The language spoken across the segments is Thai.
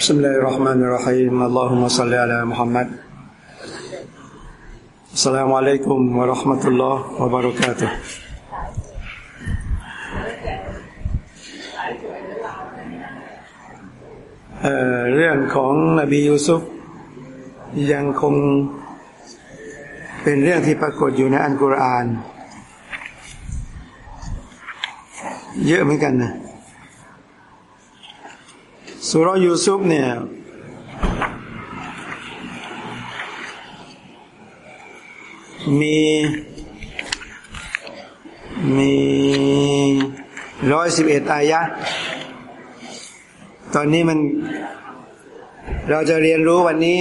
بسم الله الرحمن الرحيم اللهم صل على محمد السلام عليكم ورحمة الله وبركاته เอ่อเรื่องของนบียูซุฟยังคงเป็นเรื่องที่ปรากฏอยู่ในอันกุรอาน เยอะเหมือนกันนะ สุรยูซุฟเนี่ย มีมีร้อยสิบเอ็ดอายะ ตอนนี้มัน เราจะเรียนรู้วันนี้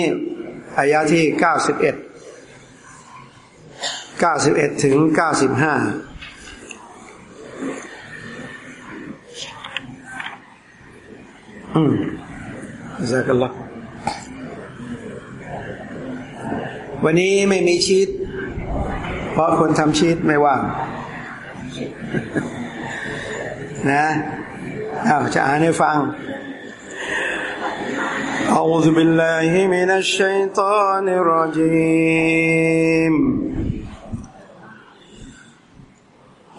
อายะที่เก้าสิบเอ็ดเก้าสิบเอ็ดถึงเก้าสิบห้าอืม จักลลอฮวันนี้ไม่มีชีตเพราะคนทำชีตไม่ว่าง นะอ้าวจะอ่านให้ฟัง أعوذ بالله من الشيطان الرجيم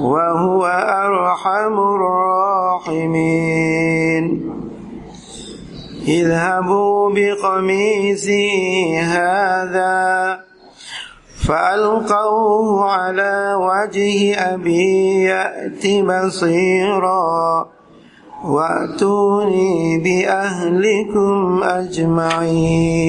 وهو أرحم الراحمين. اذهبوا بقميصي هذا فألقوه على وجه أبي يأت بصيراً وأتوني بأهلكم أجمعين.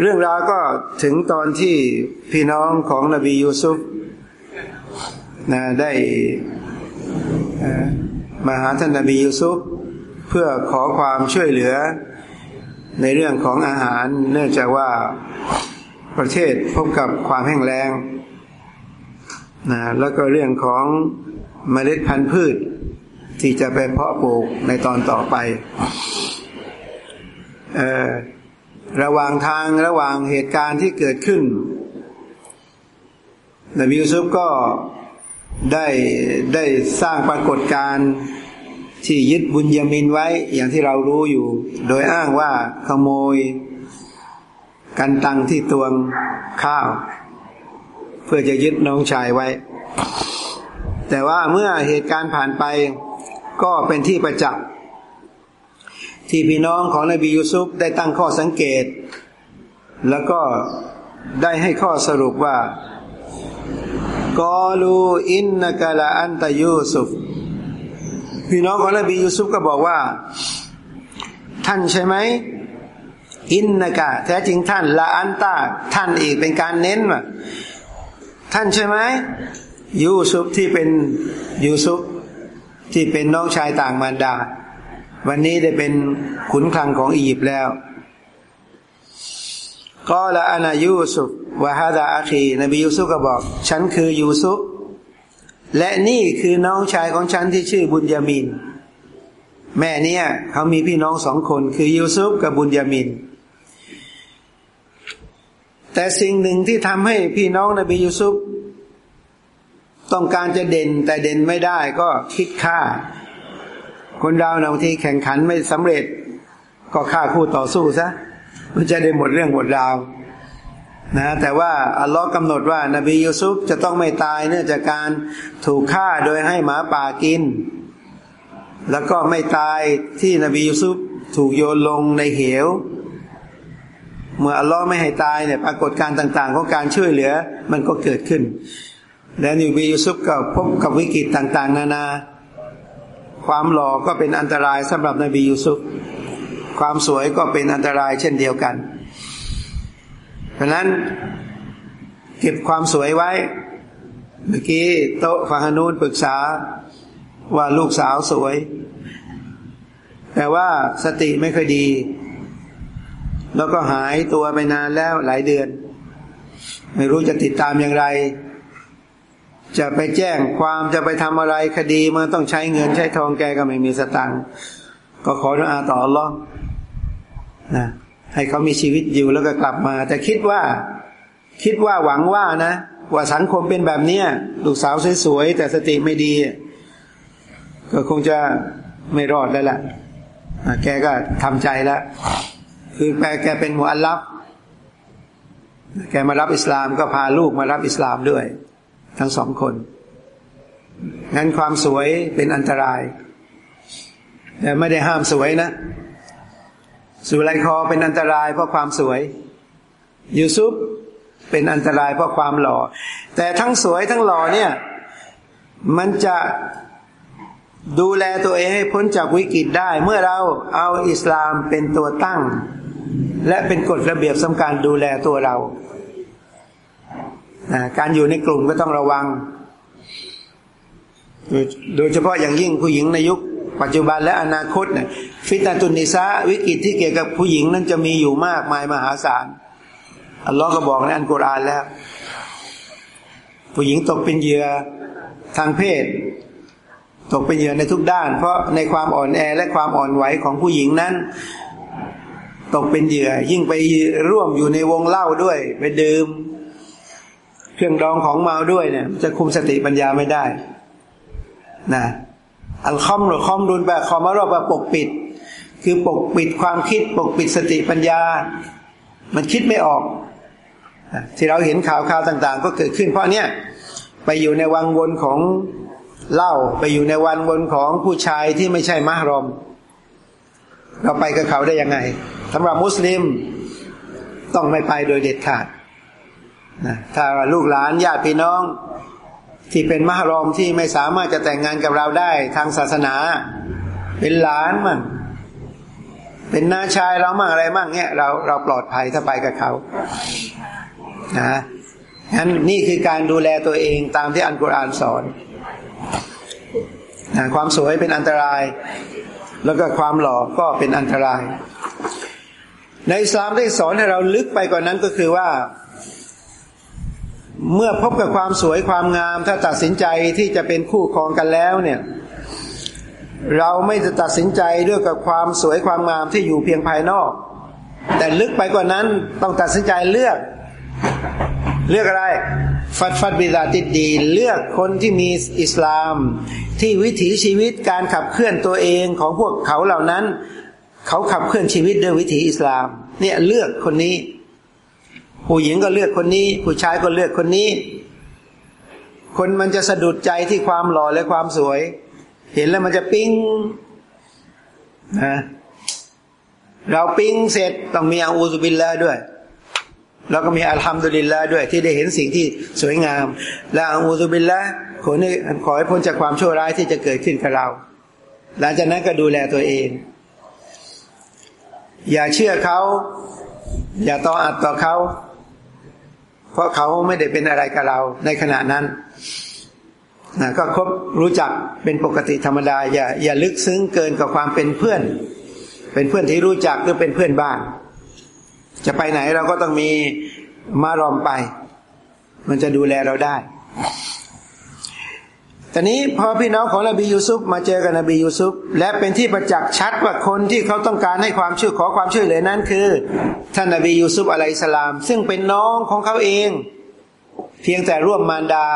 เรื่องราวก็ถึงตอนที่พี่น้องของนบียูซุฟนะได้มาหาท่านนบียูซุฟเพื่อขอความช่วยเหลือในเรื่องของอาหาร เนื่องจากว่าประเทศพบกับความแห้งแล้งนะแล้วก็เรื่องของเมล็ดพันธุ์พืช ที่จะไปเพาะปลูกในตอนต่อไป เระหว่างทางระหว่างเหตุการณ์ที่เกิดขึ้นนบียูซุฟก็ได้ได้สร้างปรากฏการณ์ที่ยึดบุญยามินไว้อย่างที่เรารู้อยู่ โดยอ้างว่าขโมย กันตังที่ตวงข้าว เพื่อจะยึดน้องชายไว้ แต่ว่าเมื่อเหตุการณ์ผ่านไปก็เป็นที่ประจักษ์ ที่พี่น้องของนบียูซุฟได้ตั้งข้อสังเกต แล้วก็ได้ให้ข้อสรุปว่ากอลูอินนกะลาอันตยูซุฟพี่น้องของนบียูซุฟก็บอกว่า ท่านใช่ไหมอินนากะ แท้จริงท่านละอันตาท่านอีกเป็นการเน้นว่าท่านใช่ไหมยูซุปที่เป็นยูซุปที่เป็นน้องชายต่างมารดา วันนี้ได้เป็นขุนคลังของอียิปต์แล้วก็ละอานายูซุปวะฮาดาอาคีนบียูซุปก็บอก ฉันคือยูซุปและนี่คือน้องชายของฉันที่ชื่อบุญยามิน แม่เนี่ยเขามีพี่น้องสองคนคือยูซุปกับบุญยามิน แต่สิ่งหนึ่งที่ทำให้พี่น้องนบียูซุฟต้องการจะเด่นแต่เด่นไม่ได้ก็คิดฆ่า คนเราบางทีแข่งขันไม่สำเร็จ ก็ฆ่าคู่ต่อสู้ซะมันจะได้หมดเรื่องหมดราวนะแต่ว่าอัลลอฮ์กำหนดว่านบียูซุฟจะต้องไม่ตายเนื่องจากการถูกฆ่าโดยให้หมาป่ากิน แล้วก็ไม่ตายที่นบียูซุฟถูกโยนลงในเหว เมื่ออัลลอฮ์ไม่ให้ตายเนี่ยปรากฏการต่างๆของการช่วยเหลือมันก็เกิดขึ้น และนบียูซุฟก็พบกับวิกฤตต่าง ๆ นานา ความหล่อก็เป็นอันตรายสำหรับนบียูซุฟความสวยก็เป็นอันตรายเช่นเดียวกัน เพราะนั้นเก็บความสวยไว้ เมื่อกี้โต๊ะฟังนูนปรึกษาว่าลูกสาวสวย แต่ว่าสติไม่ค่อยดี แล้วก็หายตัวไปนานแล้วหลายเดือน ไม่รู้จะติดตามอย่างไร จะไปแจ้งความจะไปทำอะไรคดีมันต้องใช้เงินใช้ทองแกก็ไม่มีสตังค์ก็ขอดุอาต่ออัลลอฮ์นะให้เขามีชีวิตอยู่แล้วก็กลับมา แต่คิดว่า คิดว่าหวังว่านะ ว่าสังคมเป็นแบบเนี้ยลูกสาวสวยๆแต่สติไม่ดี ก็คงจะไม่รอดแล้วแหละแกก็ทำใจแล้ว คือแกแกเป็นหัวอัลลับ แกมารับอิสลามก็พาลูกมารับอิสลามด้วย ทั้งสองคนงั้นความสวยเป็นอันตราย แต่ไม่ได้ห้ามสวยนะ สุไลคอเป็นอันตรายเพราะความสวย ยูซุปเป็นอันตรายเพราะความหล่อ แต่ทั้งสวยทั้งหล่อเนี่ย มันจะดูแลตัวเองให้พ้นจากวิกฤตได้ เมื่อเราเอาอิสลามเป็นตัวตั้ง และเป็นกฎระเบียบสำคัญดูแลตัวเรา การอยู่ในกลุ่มก็ต้องระวัง โดยเฉพาะอย่างยิ่งผู้หญิงในยุค ปัจจุบันและอนาคตเนี่ยฟิตนาตุนิซาวิกฤตที่เกี่ยวกับผู้หญิงนั้นจะมีอยู่มากมายมหาศาลอัลลอฮ์ก็บอกในอันกุรอานแล้ว ผู้หญิงตกเป็นเหยื่อทางเพศ ตกเป็นเหยื่อในทุกด้าน เพราะในความอ่อนแอและความอ่อนไหวของผู้หญิงนั้น ตกเป็นเหยื่อยิ่งไปร่วมอยู่ในวงเล่าด้วย ไปดื่ม เครื่องดองของเมาด้วยเนี่ย จะคุมสติปัญญาไม่ได้นะอัลคอมหรือคอมรุนแบบคอมารอบแบบปกปิด คือปกปิดความคิดปกปิดสติปัญญา มันคิดไม่ออก ที่เราเห็นข่าวข่าวต่าง ๆ ก็เกิดขึ้น เพราะเนี้ยไปอยู่ในวังวนของเหล้าไปอยู่ในวันวนของผู้ชายที่ไม่ใช่มหรอม เราไปกับเขาได้ยังไงสำหรับมุสลิมต้องไม่ไปโดยเด็ดขาด นะถ้าลูกหลานญาติพี่น้อง ที่เป็นมหารอมที่ไม่สามารถจะแต่งงานกับเราได้ทางศาสนา เป็นหลานมั่งเป็นน้าชายเรามั่งอะไรมั่งเนี่ยเราเราปลอดภัยถ้าไปกับเขานะงั้นนี่คือการดูแลตัวเองตามที่อันกุรอานสอนนะความสวยเป็นอันตราย แล้วก็ความหล่อก็เป็นอันตราย ในอิสลามได้สอนให้เราลึกไปกว่านนั้นก็คือว่า เมื่อพบกับความสวยความงาม ถ้าตัดสินใจที่จะเป็นคู่ครองกันแล้วเนี่ย เราไม่จะตัดสินใจด้วยกับความสวยความงามที่อยู่เพียงภายนอก แต่ลึกไปกว่านั้นต้องตัดสินใจเลือก เลือกอะไร ฟัดฟัดบิดาติดดี เลือกคนที่มีอิสลาม ที่วิถีชีวิตการขับเคลื่อนตัวเองของพวกเขาเหล่านั้น เขาขับเคลื่อนชีวิตด้วยวิถีอิสลาม เนี่ยเลือกคนนี้ ผู้หญิงก็เลือกคนนี้ ผู้ชายก็เลือกคนนี้ คนมันจะสะดุดใจที่ความหล่อและความสวย เห็นแล้วมันจะปิ้งนะเราปิ้งเสร็จต้องมีอาอูซุบิลละด้วย แล้วก็มีอัลฮัมดุลิลละด้วย ที่ได้เห็นสิ่งที่สวยงาม และอาอูซุบิลละขอให้ขอให้พ้นจากความชั่วร้ายที่จะเกิดขึ้นกับเรา หลังจากนั้นก็ดูแลตัวเอง อย่าเชื่อเขา อย่าต่ออัดต่อเขา เพราะเขาไม่ได้เป็นอะไรกับเราในขณะนั้นนะก็คบรู้จักเป็นปกติธรรมดา อย่าอย่าลึกซึ้งเกินกับความเป็นเพื่อน เป็นเพื่อนที่รู้จักหรือเป็นเพื่อนบ้าน จะไปไหนเราก็ต้องมีมารอมไป มันจะดูแลเราได้ ตอนนี้พอพี่น้องของนบียูซุฟมาเจอกับนบียูซุฟและเป็นที่ประจักษ์ชัดว่าคนที่เขาต้องการให้ความช่วยขอความช่วยเหลือนั้นคือท่านนบียูซุฟอะลัยสลาม ซึ่งเป็นน้องของเขาเอง เพียงแต่ร่วมมารดา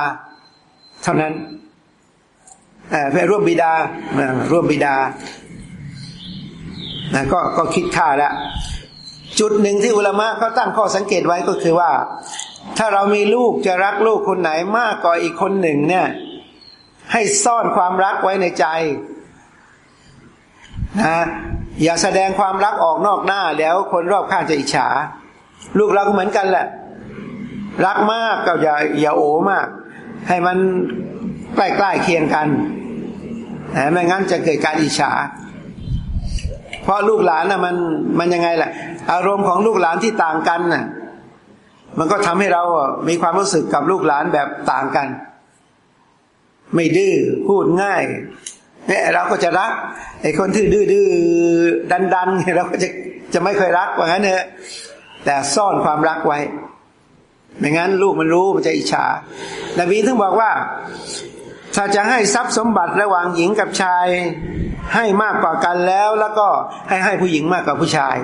เท่านั้นเพื่อร่วมบิดาร่วมบิดาก็ก็คิดค่าแล้วจุดหนึ่งที่อุลามะเขาตั้งข้อสังเกตไว้ก็คือว่า ถ้าเรามีลูกจะรักลูกคนไหนมากกว่าอีกคนหนึ่งเนี่ย ให้ซ่อนความรักไว้ในใจนะอย่าแสดงความรักออกนอกหน้าแล้วคนรอบข้างจะอิจฉา ลูกเราก็เหมือนกันแหละ รักมากก็อย่าอย่าโอมาก ให้มันใกล้ๆเคียงกันไม่งั้นจะเกิดการอิจฉา เพราะลูกหลานน่ะมันมันยังไงล่ะ อารมณ์ของลูกหลานที่ต่างกันน่ะ มันก็ทำให้เรามีความรู้สึกกับลูกหลานแบบต่างกัน ไม่ดื้อพูดง่ายเนี่ยเราก็จะรักไอ้คนที่ดื้อดื้อดันดันเราก็จะจะไม่เคยรักว่างั้นเถอะแต่ซ่อนความรักไว้ไม่งั้นลูกมันรู้มันจะอิจฉานบีถึงบอกว่า ถ้าจะให้ทรัพย์สมบัติระหว่างหญิงกับชายให้มากกว่ากันแล้ว แล้วก็ให้ให้ผู้หญิงมากกว่าผู้ชาย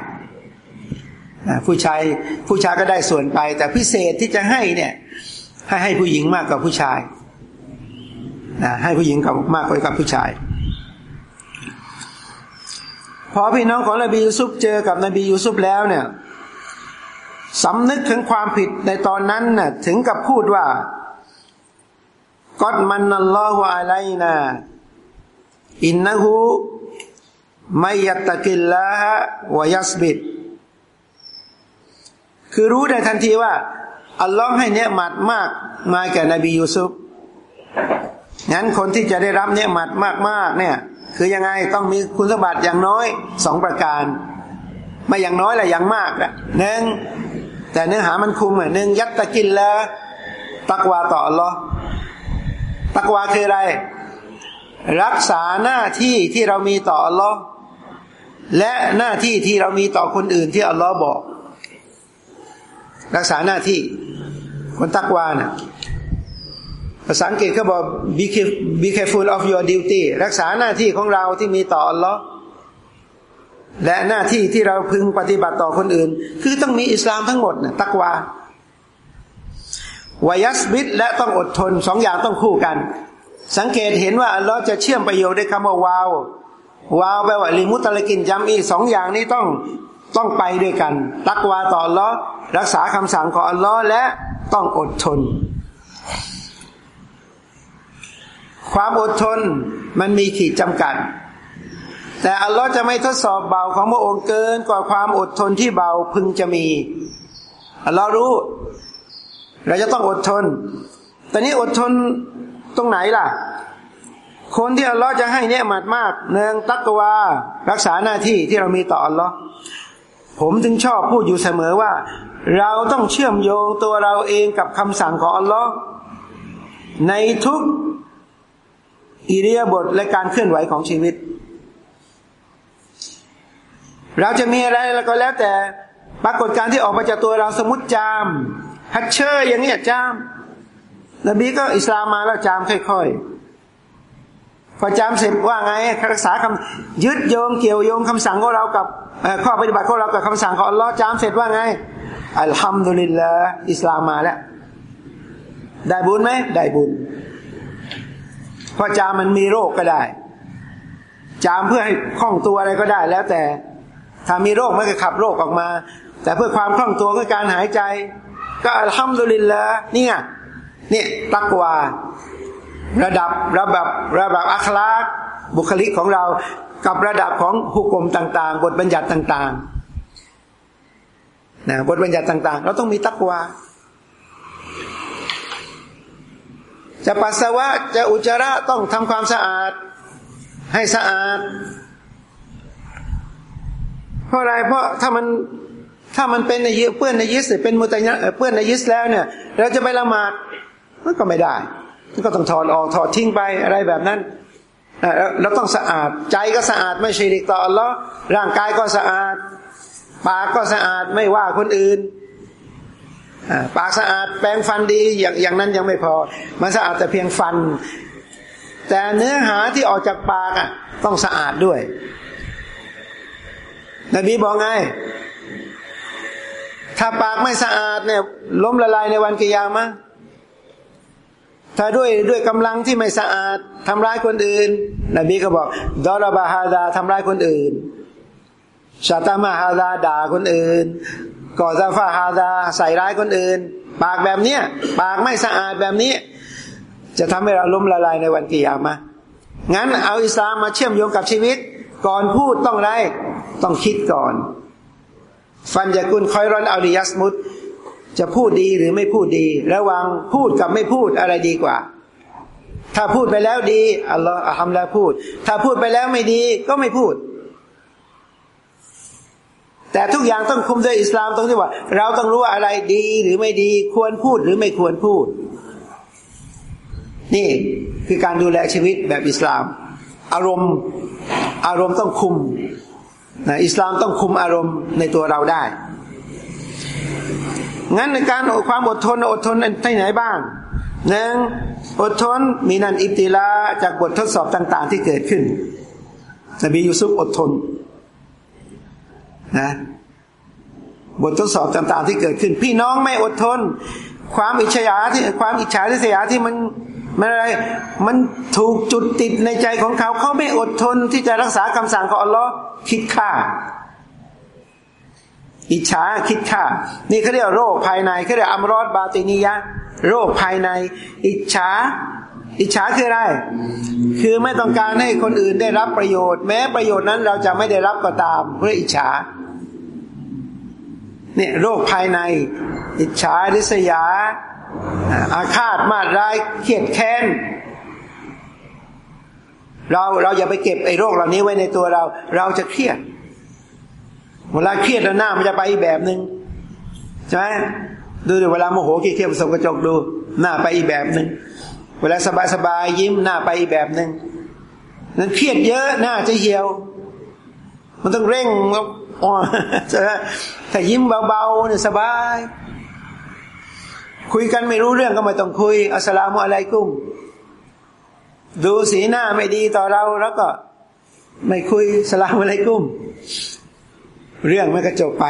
ผู้ชายผู้ชายก็ได้ส่วนไป แต่พิเศษที่จะให้เนี่ย ให้ให้ผู้หญิงมากกว่าผู้ชาย นะให้ผู้หญิงกับมากกว่ากับผู้ชาย พอพี่น้องของนบียูซุปเจอกับนบียูซุปแล้วเนี่ยสำนึกถึงความผิดในตอนนั้นน่ะถึงกับพูดว่ากอดมันนัลลอฮฺอะลัยนาอินนะฮูไม่ยัตกิลละฮะวยัสบิดคือรู้ได้ทันทีว่า อัลลอฮ์ให้เนื้อหมัดมากมาแก่นบียูซุป งั้นคนที่จะได้รับเนื้อหมัดมากๆเนี่ยคือยังไงต้องมีคุณสมบัติอย่างน้อยสองประการ ไม่อย่างน้อยแหละอย่างมากแหละหนึ่งแต่เนื้อหามันคุมอะหนึ่งยัตตะกินแล้วตักวาต่ออัลลอฮ์ตักวาคืออะไร รักษาหน้าที่ที่เรามีต่ออัลลอฮ์และหน้าที่ที่เรามีต่อคนอื่นที่อัลลอฮ์บอก รักษาหน้าที่คนตักวานะ่ะ ภาษาอังกฤษเขาบอก be be careful of your duty รักษาหน้าที่ของเราที่มีต่ออัลลอฮ์และหน้าที่ที่เราพึงปฏิบัติต่อคนอื่น คือต้องมีอิสลามทั้งหมดนะตักวาวายัสบิดและต้องอดทนสองอย่างต้องคู่กัน สังเกตเห็นว่าอัลลอฮ์จะเชื่อมประโยชน์ด้วยคำว่าวาววาวแปลว่าลิมุตตะกินจำอีสองอย่างนี้ต้องต้องไปด้วยกัน ตักวาต่ออัลลอฮ์รักษาคำสั่งของอัลลอฮ์และต้องอดทน ความอดทนมันมีขีดจำกัด แต่อัลลอฮ์จะไม่ทดสอบเบาของพระองค์เกินกว่าความอดทนที่เบาพึงจะมีอัลลอฮ์รู้ เราจะต้องอดทน แต่นี้อดทนตรงไหนล่ะ คนที่อัลลอฮ์จะให้เนี่ยมัดมากเนืองตักวา รักษาหน้าที่ที่เรามีต่ออัลลอฮ์ผมจึงชอบพูดอยู่เสมอว่า เราต้องเชื่อมโยงตัวเราเองกับคำสั่งของอัลลอฮ์ในทุก อิริยาบถและการเคลื่อนไหวของชีวิต เราจะมีอะไรแล้วก็แล้วแต่ปรากฏการที่ออกมาจากตัวเราสมมติจามฮัตเชอร์อย่างนี้จามนบีก็อิสลามมาแล้วจามค่อยๆ พอจามเสร็จว่าไงรักษาคำยึดโยงเกี่ยวโยงคำสั่งของเรากับข้อปฏิบัติของเรากับคำสั่งของอัลลอฮ์จามเสร็จว่าไง อัลฮัมดุลิลละอิสลามมาแล้ว ได้บุญไหมได้บุญ เพราะจามมันมีโรคก็ได้ จามเพื่อให้คล่องตัวอะไรก็ได้ แล้วแต่ถ้ามีโรคมันก็ขับโรคออกมา แต่เพื่อความคล่องตัวคือการหายใจ ก็อัลฮัมดุลิลละนี่ไงนี่ตักวาระดับระดับระดับอัคลากบุคลิกของเรากับระดับของหุกกลมต่าง ๆ บทบัญญัติต่างๆนะบทบัญญัติต่าง ๆ เราต้องมีตักวา จะปัสสาวะจะอุจจาระต้องทำความสะอาด ให้สะอาด เพราะอะไรเพราะถ้ามันถ้ามันเป็นในยเปื้อนในยิสเป็นมุตยะเปื้อนในยิสแล้วเนี่ย เราจะไปละหมาดมันก็ไม่ได้มันก็ต้องถอดออกถอดทิ้งไปอะไรแบบนั้นเราต้องสะอาดใจก็สะอาดไม่ชีริกต่ออัลลอฮ์ร่างกายก็สะอาดปากก็สะอาดไม่ว่าคนอื่น ปากสะอาดแปรงฟันดีอย่างอย่างนั้นยังไม่พอ มันสะอาดแต่เพียงฟัน แต่เนื้อหาที่ออกจากปากอะ ต้องสะอาดด้วยนบีบอกไง ถ้าปากไม่สะอาดเนี่ย ล้มละลายในวันกิยามะถ้าด้วยด้วยกำลังที่ไม่สะอาดทำร้ายคนอื่น นบีก็บอกดอลบาฮาดาทำร้ายคนอื่นชาตามาฮาดาด่าคนอื่น ก่อซาฟาฮาดาใส่ร้ายคนอื่น ปากแบบเนี้ยปากไม่สะอาดแบบนี้ จะทำให้เราล้มละลายในวันกิยามะงั้นเอาอิสลามมาเชื่อมโยงกับชีวิต ก่อนพูดต้องไรต้องคิดก่อน ฟันยากุลคอยรอนอาริยัสมุตจะพูดดีหรือไม่พูดดี ระวังพูดกับไม่พูดอะไรดีกว่า ถ้าพูดไปแล้วดีอัลลอฮ์ทำแล้วพูด ถ้าพูดไปแล้วไม่ดีก็ไม่พูด แต่ทุกอย่างต้องคุมด้วยอิสลามตรงที่ว่า เราต้องรู้ว่าอะไรดีหรือไม่ดีควรพูดหรือไม่ควรพูด นี่คือการดูแลชีวิตแบบอิสลาม อารมณ์อารมณ์ต้องคุมนะอิสลามต้องคุมอารมณ์ในตัวเราได้ งั้นในการความอดทนอดทนที่ไหนบ้างหนึ่งอดทนมีนันอิบติลาจากบททดสอบต่าง ๆ ที่เกิดขึ้นนบียูซุฟอดทน นะบททดสอบต่างๆที่เกิดขึ้น พี่น้องไม่อดทน ความอิจฉาที่ความอิจฉาทิษยที่มันมันอะไรมันถูกจุดติดในใจของเขา เขาไม่อดทนที่จะรักษาคำสั่งของอัลลอฮ์คิดฆ่า อิจฉาคิดฆ่า นี่เขาเรียกโรคภายในเขาเรียกอัมรอดบาตินียะโรคภายใน อิจฉา อิจฉาคืออะไร คือไม่ต้องการให้คนอื่นได้รับประโยชน์ แม้ประโยชน์นั้นเราจะไม่ได้รับก็ตาม เพื่ออิจฉา เนี่ยโรคภายใน อิจฉาริษยา อาฆาตมาดร้ายเขียดแค้นเราเราอย่าไปเก็บไอ้โรคเหล่านี้ไว้ในตัวเรา เราจะเครียด เวลาเครียดแล้วหน้ามันจะไปอีกแบบหนึ่งใช่ไหมดูดิเวลาโมโหเครียดผสมกระจกดู หน้าไปอีกแบบหนึ่ง เวลาสบายสบายยิ้มหน้าไปอีกแบบหนึ่งนั้นเครียดเยอะหน้าจะเหี่ยว มันต้องเร่งอ๋อถ้ายิ้มเบาๆเนี่ยสบาย คุยกันไม่รู้เรื่องก็ไม่ต้องคุย อัสลามุอะลัยกุ้มดูสีหน้าไม่ดีต่อเราแล้วก็ไม่คุยสลามอะไรกุ้ม เรื่องมันก็จบไป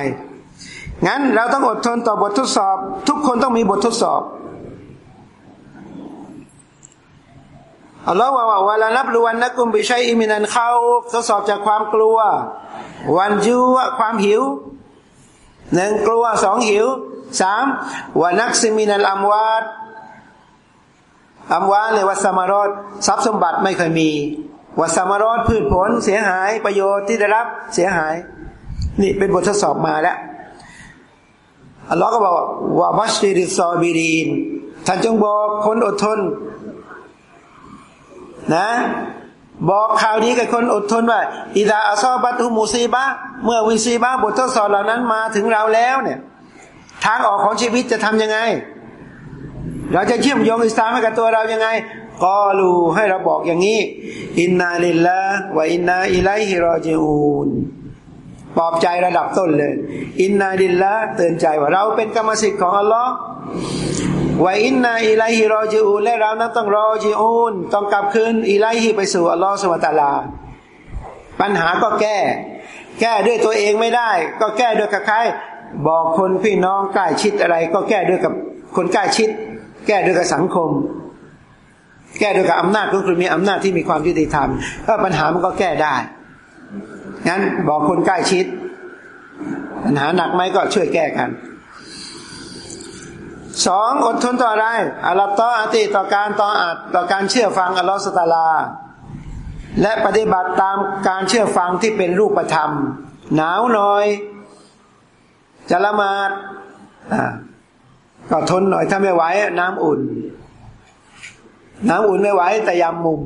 งั้นเราต้องอดทนต่อบททดสอบ ทุกคนต้องมีบททดสอบ อัลลอฮฺว่าว่าลานับลวันนักกุมบิชัยอิมินันเข้าทดสอบจากความกลัว วันจูวความหิวหนึ่งกลัวสองหิวสามวานักซิมินัลอัมวาดอัมวาเลยวัสมารอดทรัพย์สมบัติไม่เคยมีวัสมารอดพืชผลเสียหายประโยชน์ที่ได้รับเสียหาย นี่เป็นบททดสอบมาแล้วอัลลอฮ์ก็บอกว่าบัชริซอบิรีนท่านจงบอกคนอดทน นะ บอกข่าวนี้กับคนอดทนว่าอิดาอัซอบัตุมูซีบะเมื่อวิซีบะบททดสอบเหล่านั้นมาถึงเราแล้วเนี่ย ทางออกของชีวิตจะทำยังไง เราจะเชื่อมโยงอิสลามให้กับตัวเรายังไงقالوا ให้เราบอกอย่างนี้ إنا لله وإنا إليه راجعون ปลอบใจระดับต้นเลย إنا لله เตือนใจว่าเราเป็นกรรมสิทธิ์ของอัลลอฮ์ وإنا إليه راجعون และเรานั้นต้องراجعون ต้องกลับคืน إليه ไปสู่อัลลอฮ์ سبحانه وتعالى ปัญหาก็แก้ แก้ด้วยตัวเองไม่ได้ ก็แก้ด้วยกับใครบอกคนพี่น้องใกล้ชิดอะไร ก็แก้ด้วยกับคนใกล้ชิด แก้ด้วยกับสังคม แก้ด้วยกับอำนาจก็คือมีอำนาจที่มีความยุติธรรมก็ปัญหามันก็แก้ได้งั้นบอกคนใกล้ชิด ปัญหาหนักไหมก็ช่วยแก้กัน สองอดทนต่ออะไรอัลลอฮ์ต่ออติต่อการต่ออาจต่อการเชื่อฟังอัลลอฮ์สตาลา และปฏิบัติตามการเชื่อฟังที่เป็นรูปธรรม หนาวหน่อยจะละมาดก็ทนหน่อยถ้าไม่ไหวน้ำอุ่น น้ำอุ่นไม่ไหวแต่ยำมุม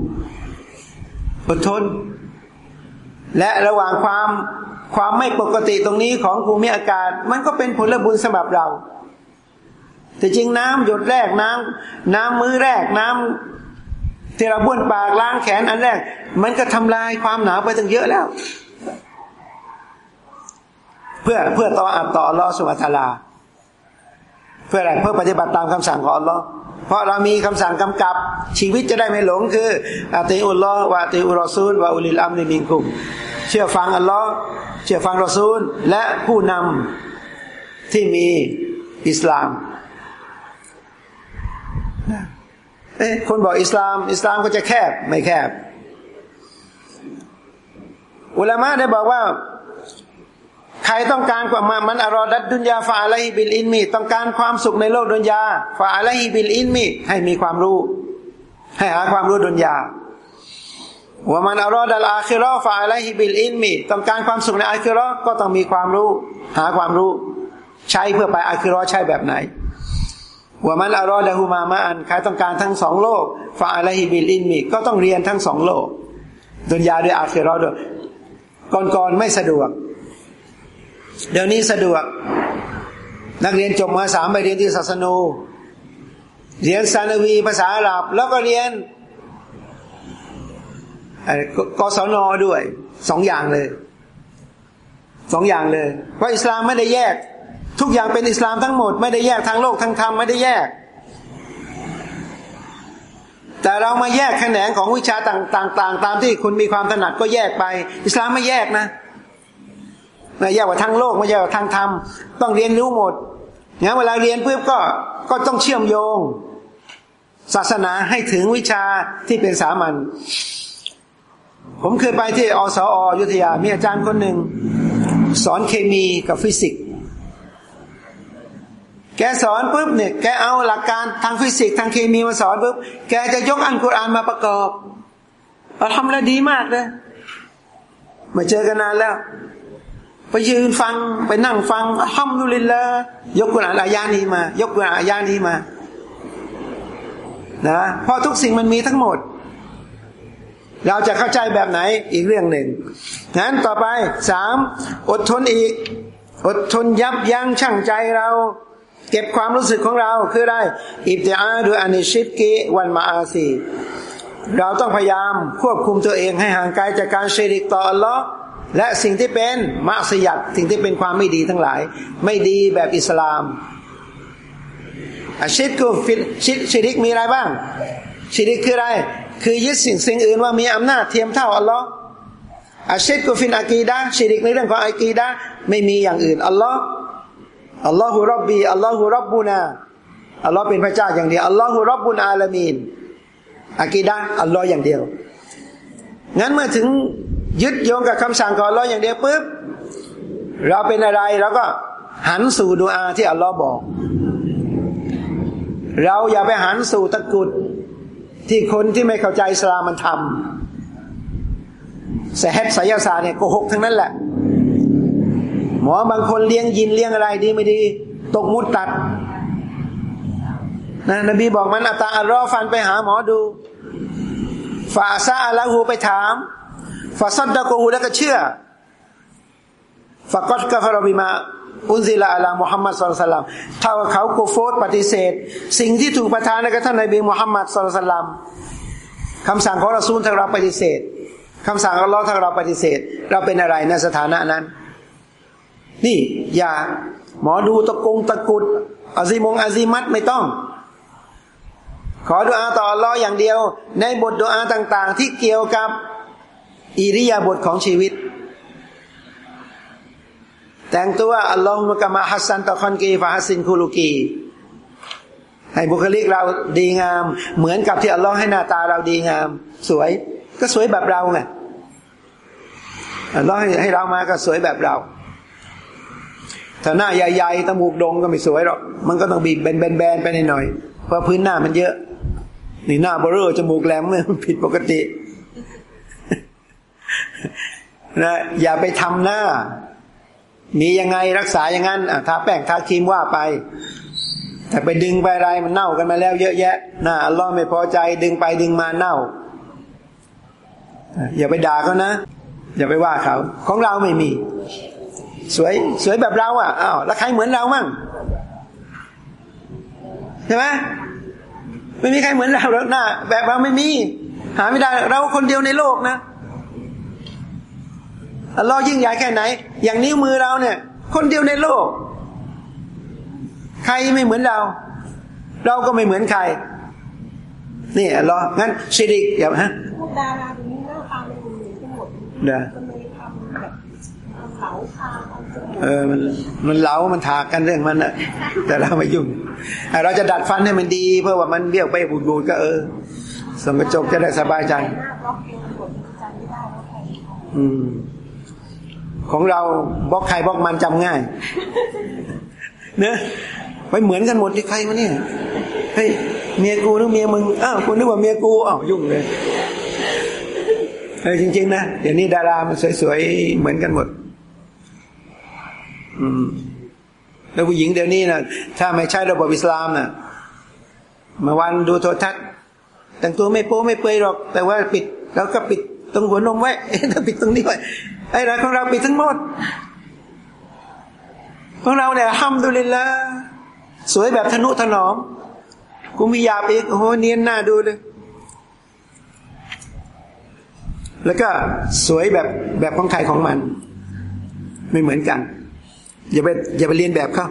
อดทน และระหว่างความความไม่ปกติตรงนี้ของภูมิอากาศ มันก็เป็นผลบุญสำหรับเรา แต่จริงน้ำหยดแรกน้ำน้ำมือแรกน้ำที่เราบ้วนปากล้างแขนอันแรก มันก็ทำลายความหนาวไปตั้งเยอะแล้ว เพื่อเพื่อต่ออัตต่ออัลลอฮ์สุบฮตลา เพื่ออะไรเพื่อปฏิบัติตามคำสั่งของอัลลอฮ์เพราะเรามีคำสั่งกำกับชีวิตจะได้ไม่หลงคืออาติอุลลอฮ์วาติอุรอซูลวาอุลิลอัมนิมิงกุมเชื่อฟังอัลลอฮ์เชื่อฟังรอซูล และผู้นำที่มีอิสลาม เอ๊ะคนบอกอิสลาม อิสลามก็จะแคบไม่แคบ อุลามะได้บอกว่า ใครต้องการกว่า ومن أراد الدنيا فعليه بالعلم ต้องการความสุขในโลกดุนยาفعليه بالعلم ให้มีความรู้ ให้หาความรู้ดุนยาومن أراد الآخرة فعليه بالعلم ต้องการความสุขในอาคิรอก็ต้องมีความรู้ หาความรู้ ใช้เพื่อไปอาคิรอใช้แบบไหน ว่ามันอารอดะฮูมามาอันใครต้องการทั้งสองโลกฟาอะไรฮิบิลอินมีก็ต้องเรียนทั้งสองโลก ดุนยาด้วยอาเครอด้วยก่อนๆไม่สะดวก เดี๋ยวนี้สะดวก นักเรียนจบมาสามไปเรียนที่ศาสนูเรียนซานวีภาษาอาหรับ แล้วก็เรียนกศนด้วยสองอย่างเลยสองอย่างเลยเพราะอิสลามไม่ได้แยก ทุกอย่างเป็นอิสลามทั้งหมด ไม่ได้แยกทางโลกทางธรรมไม่ได้แยก แต่เรามาแยกแขนงของวิชาต่างๆตามที่คุณมีความถนัดก็แยกไป อิสลามไม่แยกนะไม่แยกว่าทางโลกไม่แยกว่าทางธรรมต้องเรียนรู้หมดงั้นเวลาเรียนเพื่อก็ก็ต้องเชื่อมโยง ศาสนาให้ถึงวิชาที่เป็นสามัญผมเคยไปที่อสอยุทธยา มีอาจารย์คนหนึ่ง สอนเคมีกับฟิสิกส์ แกสอนปุ๊บเนี่ยแกเอาหลักการทางฟิสิกส์ทางเคมีมาสอนปุ๊บแกจะยกอันกุรอานมาประกอบเราทำแล้วดีมากเลยมาเจอกันนานแล้ว ไปยืนฟังไปนั่งฟังทำดุลินละยกกุรอานอายานี้มา ยกกุรอานอายานี้มานะเพราะทุกสิ่งมันมีทั้งหมด เราจะเข้าใจแบบไหนอีกเรื่องหนึ่งงั้นต่อไปสามอดทนอีก อดทนยับยั้งชั่งใจเรา เก็บความรู้สึกของเราคือได้อิบติอาดูอานิชิตกิวันมาอาซีเราต้องพยายามควบคุมตัวเองให้ห่างไกลจากการเชริกต่ออัลลอฮ์และสิ่งที่เป็นมัสยัดสิ่งที่เป็นความไม่ดีทั้งหลาย ไม่ดีแบบอิสลามอาชิดกูฟิชิดชิริกมีอะไรบ้าง ชิริกคืออะไร คือยึดสิ่งสิ่งอื่นว่ามีอำนาจเทียมเท่าอัลลอฮ์อาชิดกูฟินอากีดะชิริกในเรื่องของอากีดะไม่มีอย่างอื่นอัลลอฮ์ อัลลอฮฺรับบีอัลลอฮฺรับบุนาอัลลอฮ์เป็นพระเจ้าอย่างเดียวอัลลอฮฺรับบุนอาลามีนอากีดะอัลลอฮ์อย่างเดียว งั้นเมื่อถึงยึดโยงกับคำสั่งของอัลลอฮ์อย่างเดียวปุ๊บเราเป็นอะไรเราก็หันสู่ดูอาที่อัลลอฮ์บอก เราอย่าไปหันสู่ตะกุดที่คนที่ไม่เข้าใจสลามันทำแสฮตไสยศาสตร์เนี่ยโกหกทั้งนั้นแหละ หมอบางคนเลี้ยงยินเลี้ยงอะไรดีไม่ดี ตกมุดตัดนะนบีบอกมันอัตาอัลรอฟันไปหาหมอดูฟาซาละหูไปถามฟาซัดดะกูหูแล้วก็เชื่อฟากอดกาฟารบิมาอุนซิลาอัลามุฮัมมัดสุลตัลลัมเท่ากับเขาโกโฟตปฏิเสธ สิ่งที่ถูกประทานในกระท่านนบีมุฮัมมัดสุลตัลลัมคำสั่งของเราซูลทางเราปฏิเสธคำสั่งของเราทางเราปฏิเสธ เราเป็นอะไรในสถานะนั้น นี่อย่าหมอดูตะกงตะกุดอาซิมงอาซิมัดไม่ต้อง ขอดุอาต่อรออย่างเดียว ในบทดุอาต่าง ๆ ที่เกี่ยวกับอิริยาบถของชีวิต แต่งตัวอัลลอฮฺมุกะมาฮัสซันตะคอนกีฟาฮัสซินคูลูกีให้บุคลิกเราดีงาม เหมือนกับที่อัลลอฮฺให้หน้าตาเราดีงาม สวยก็สวยแบบเราไงอัลลอฮฺให้เรามาก็สวยแบบเรา ถ้าหน้าใหญ่ๆตมูกดงก็ไม่สวยหรอกมันก็ต้องบีบแบนๆไปหน่อยเพราะพื้นหน้ามันเยอะนี่หน้าเบรอจมูกแหลมเนี่ยมันผิดปกตินะอย่าไปทำหน้า มียังไงรักษาอย่างนั้นทาแป้งทาครีมว่าไป แต่ไปดึงไปอะไรมันเน่ากันมาแล้วเยอะแยะหน่าอัลลอฮ์ไม่พอใจดึงไปดึงมาเน่า อย่าไปด่าเขานะ อย่าไปว่าเขา ของเราไม่มี สวยสวยแบบเราอะอ้าวแล้วใครเหมือนเรามั่งใช่ไหมไม่มีใครเหมือนเราแล้วหน้าแบบเราไม่มี หาไม่ได้ เราคนเดียวในโลกนะอัลลอฮ์ยิ่งใหญ่แค่ไหน อย่างนิ้วมือเราเนี่ย คนเดียวในโลก ใครไม่เหมือนเรา เราก็ไม่เหมือนใคร นี่อัลลอฮ์งั้นชิริกอย่าฮะดาราตรงนี้หน้าตาเป็นคนเหมือนกันหมดเด้อเเออมันมันเล้ามันถากกันเรื่องมันอะแต่เราไม่ยุ่งเราจะดัดฟันให้มันดี เพื่อว่ามันเบี้ยวไปบูดบูดก็เออส่งกระจกจะได้สบายใจ อืม ของเราบล็อกใครบล็อกมันจำง่ายเนอะไปเหมือนกันหมดที่ใครมาเนี่ยเฮ้ยเมียกูนึกเมียมึงอ้าวคุณนึกว่าเมียกูอ้าวยุ่งเลยเออจริง ๆ นะเดี๋ยวนี้ดารามันสวยๆเหมือนกันหมด อืม แล้วผู้หญิงเดี๋ยวนี้นะถ้าไม่ใช่ระบบอิสลามนะ่ะมาวันดูโทรทัศน์แต่งตัวไม่โป๊ไม่เปยหรอก แต่ว่าปิดแล้วก็ปิดตรงหัวนมไว้ถ้าปิดตรงนี้ไว้ไอ้เราของเราปิดทั้งหมดของเราเนี่ยห้ามดูลินละสวยแบบทนุถนอมกูมียาอีกโอ้โหเนียนหน้าดูเลยแล้วก็สวยแบบแบบของใครของมัน ไม่เหมือนกัน อย่าไปอย่าไปเรียนแบบเขา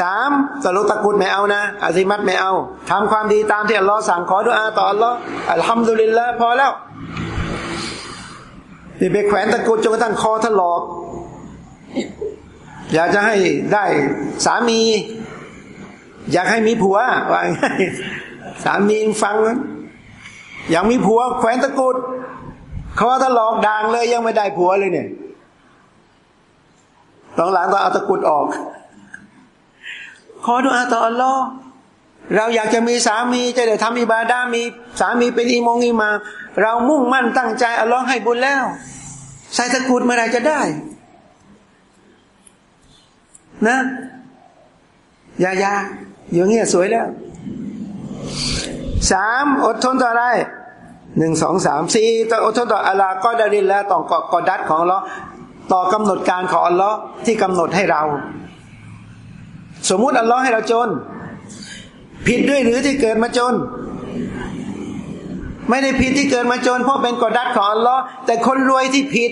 สามตะลุตะกุดไม่เอานะอาซิมัตไม่เอาทำความดีตามที่อัลลอฮ์สั่งขอดุอาต่ออัลลอฮ์อัลฮัมดุลิลละพอแล้วนี่ไปแขวนตะกุดจนกระทั่งคอถลอกอยากจะให้ได้สามี อยากให้มีผัวว่าสามีฟังอยากมีผัว แขวนตะกุดคอถลอกด่างเลยยังไม่ได้ผัวเลยเนี่ย หลังต้องเอาตะกุดออก ขอดุอาต่ออัลลอฮ์เราอยากจะมีสามีจะได้ทำอิบาดามีสามีเป็นอิมงอิมา เรามุ่งมั่นตั้งใจอัลลอฮ์ให้บุญแล้ว ใส่ตะกุดเมื่อไรจะได้ นะยายาอยู่เงี้ยสวยแล้วสามอดทนต่ออะไรหนึ่งสองสามสี่ต้องอดทนต่ออัลลอฮ์ก็ดารินแล้วต่อกกอดัดของอัลลอฮ์ ต่อกำหนดการของอัลลอฮ์ที่กำหนดให้เรา สมมุติอัลลอฮ์ให้เราจน ผิดด้วยหรือที่เกิดมาจน ไม่ได้ผิดที่เกิดมาจน เพราะเป็นกอดัดของอัลลอฮ์แต่คนรวยที่ผิด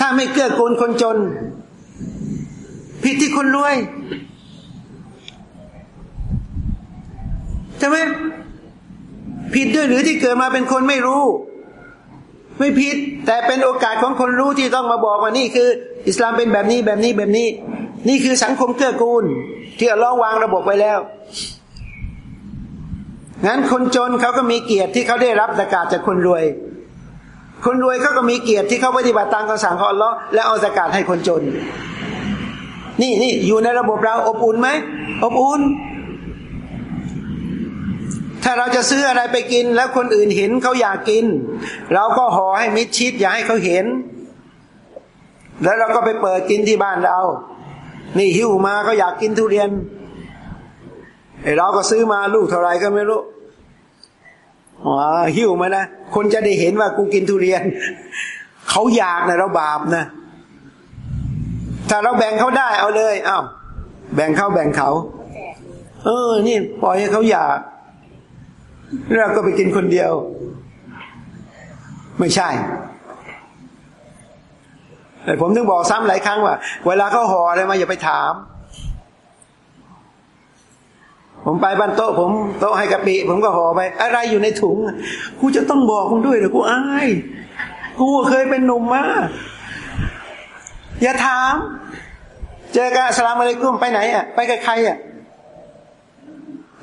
ถ้าไม่เกื้อกูลคนจน ผิดที่คนรวยใช่ไหมผิดด้วยหรือที่เกิดมาเป็นคนไม่รู้ ไม่ผิด แต่เป็นโอกาสของคนรู้ที่ต้องมาบอกว่านี่คือ อิสลามเป็นแบบนี้แบบนี้แบบนี้ นี่คือสังคมเกื้อกูล ที่อัลลอฮ์วางระบบไว้แล้วงั้นคนจนเขาก็มีเกียรติที่เขาได้รับสกาดจากคนรวย คนรวยเขาก็มีเกียรติที่เขาปฏิบัติตามคำสั่งของอัลลอฮ์และเอาสกาดให้คนจน นี่นี่อยู่ในระบบเราอบอุ่นไหมอบอุ่น ถ้าเราจะซื้ออะไรไปกิน แล้วคนอื่นเห็นเขาอยากกิน เราก็ห่อให้มิดชิดอย่าให้เขาเห็น แล้วเราก็ไปเปิดกินที่บ้านเรา นี่หิวมาก็อยากกินทุเรียนไอเราก็ซื้อมาลูกเท่าไรก็ไม่รู้อ๋อหิวมานะคนจะได้เห็นว่ากูกินทุเรียนเขาอยากนะเราบาปนะ ถ้าเราแบ่งเขาได้เอาเลยอ้าวแบ่งเขาแบ่งเขา เออ นี่ปล่อยให้เขาอยาก เราก็ไปกินคนเดียว ไม่ใช่แต่ผมถึงบอกซ้ำหลายครั้งว่า เวลาเขาห่ออะไรมาอย่าไปถาม ผมไปบ้านโต๊ะ ผมโต๊ะให้กะปิผมก็ห่อไป อะไรอยู่ในถุงกูจะต้องบอกคุณด้วยหรอกูอายกูเคยเป็นหนุ่มมาอย่าถาม เจอกันสลามอะไรกุ้มไปไหนอะ ไปกับใครอะ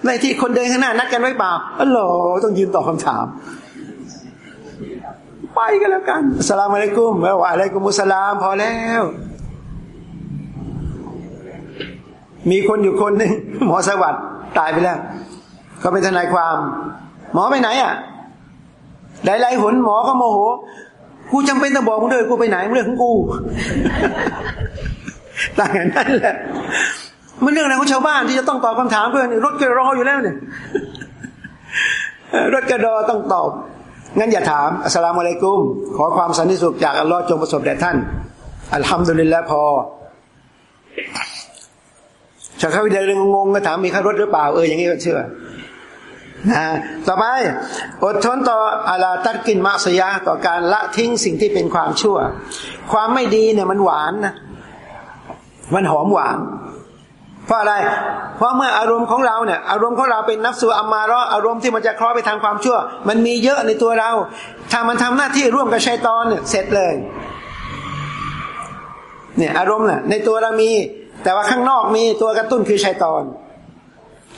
ในที่คนเดินข้างหน้านัดกันไว้เปล่าอ๋อหรอต้องยืนตอบคาถาม ไปกันแล้วกันสลามอะลัยกุมแล้วอะไรกุมุสลามพอแล้ว มีคนอยู่คนหนึ่งหมอสวัสด์ตายไปแล้วเขาเป็นทนายความ หมอไปไหนอะหลายๆหนหมอก็โมโหกูจำเป็นต้องบอกมึงด้วยกูไปไหนเรื่องของกูต่างกันนั่นแหละ มันเรื่องอะไรของชาวบ้านที่จะต้องตอบคำถามเพื่อนรถกระรออยู่แล้วเนี่ยรถกระดอต้องตอบ งั้นอย่าถามอัสลามุอะลัยกุม ขอความสันติสุขจากอัลลอฮ์จงประสบแด่ท่าน อัลฮัมดุลิลละพอชาวเขาเดินงงก็ถามมีค่ารถหรือเปล่าเอออย่างนี้ก็เชื่อนะต่อไปอดทนต่ออาลาตัดกินมาสยาต่อการละทิ้งสิ่งที่เป็นความชั่ว ความไม่ดีเนี่ยมันหวานนะมันหอมหวาน ราะอะไร เพราะเมื่ออารมณ์ของเราเนี่ยอารมณ์ของเราเป็นนับสูอามมาระอารมณ์ที่มันจะคล้อไปทางความชั่ว มันมีเยอะในตัวเรา ถ้ามันทำหน้าที่ร่วมกับชัยตอนเนี่ยเสร็จเลยเนี่ยอารมณ์น่ะในตัวเรามี แต่ว่าข้างนอกมีตัวกระตุ้นคือชัยตอน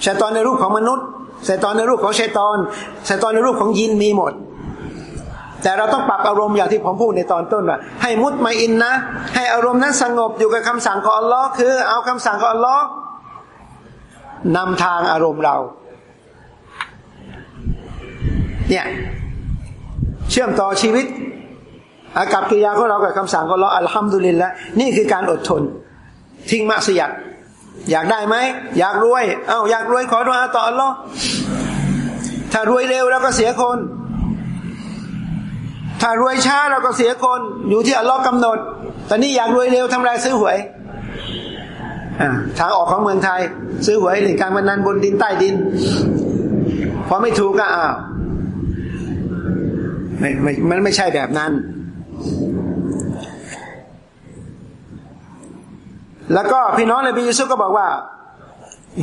ชัยตอนในรูปของมนุษย์ชัยตอนในรูปของชัยตอนชัยตอนในรูปของยินมีหมด แต่เราต้องปรับอารมณ์อย่างที่ผมพูดในตอนต้นว่าให้มุดมาอินนะ ให้อารมณ์นั้นสงบอยู่กับคำสั่งของอัลลอฮ์คือ เอาคำสั่งของอัลลอฮ์นำทางอารมณ์เรา เนี่ยเชื่อมต่อชีวิต อากับกิริยาของเรากับคำสั่งของเราอัลฮัมดุลิลละนี่คือการอดทน ทิ้งมาสยัดอยากได้ไหมอยากรวย เอา้าอยากรวยขอดุอาต่ออัลลอฮ์ถ้ารวยเร็วเราก็เสียคน ถ้ารวยช้าเราก็เสียคนอยู่ที่อัลลอฮ์กำหนด ตอนนี้อยากรวยเร็วทำไรซื้อหวยทางออกของเมืองไทย ซื้อหวยหรือการพนันบนดินใต้ดิน พอไม่ถูกก็อ้าวไม่ไม่มันไม่ใช่แบบนั้น แล้วก็พี่น้องในบิยูซุก็บอกว่า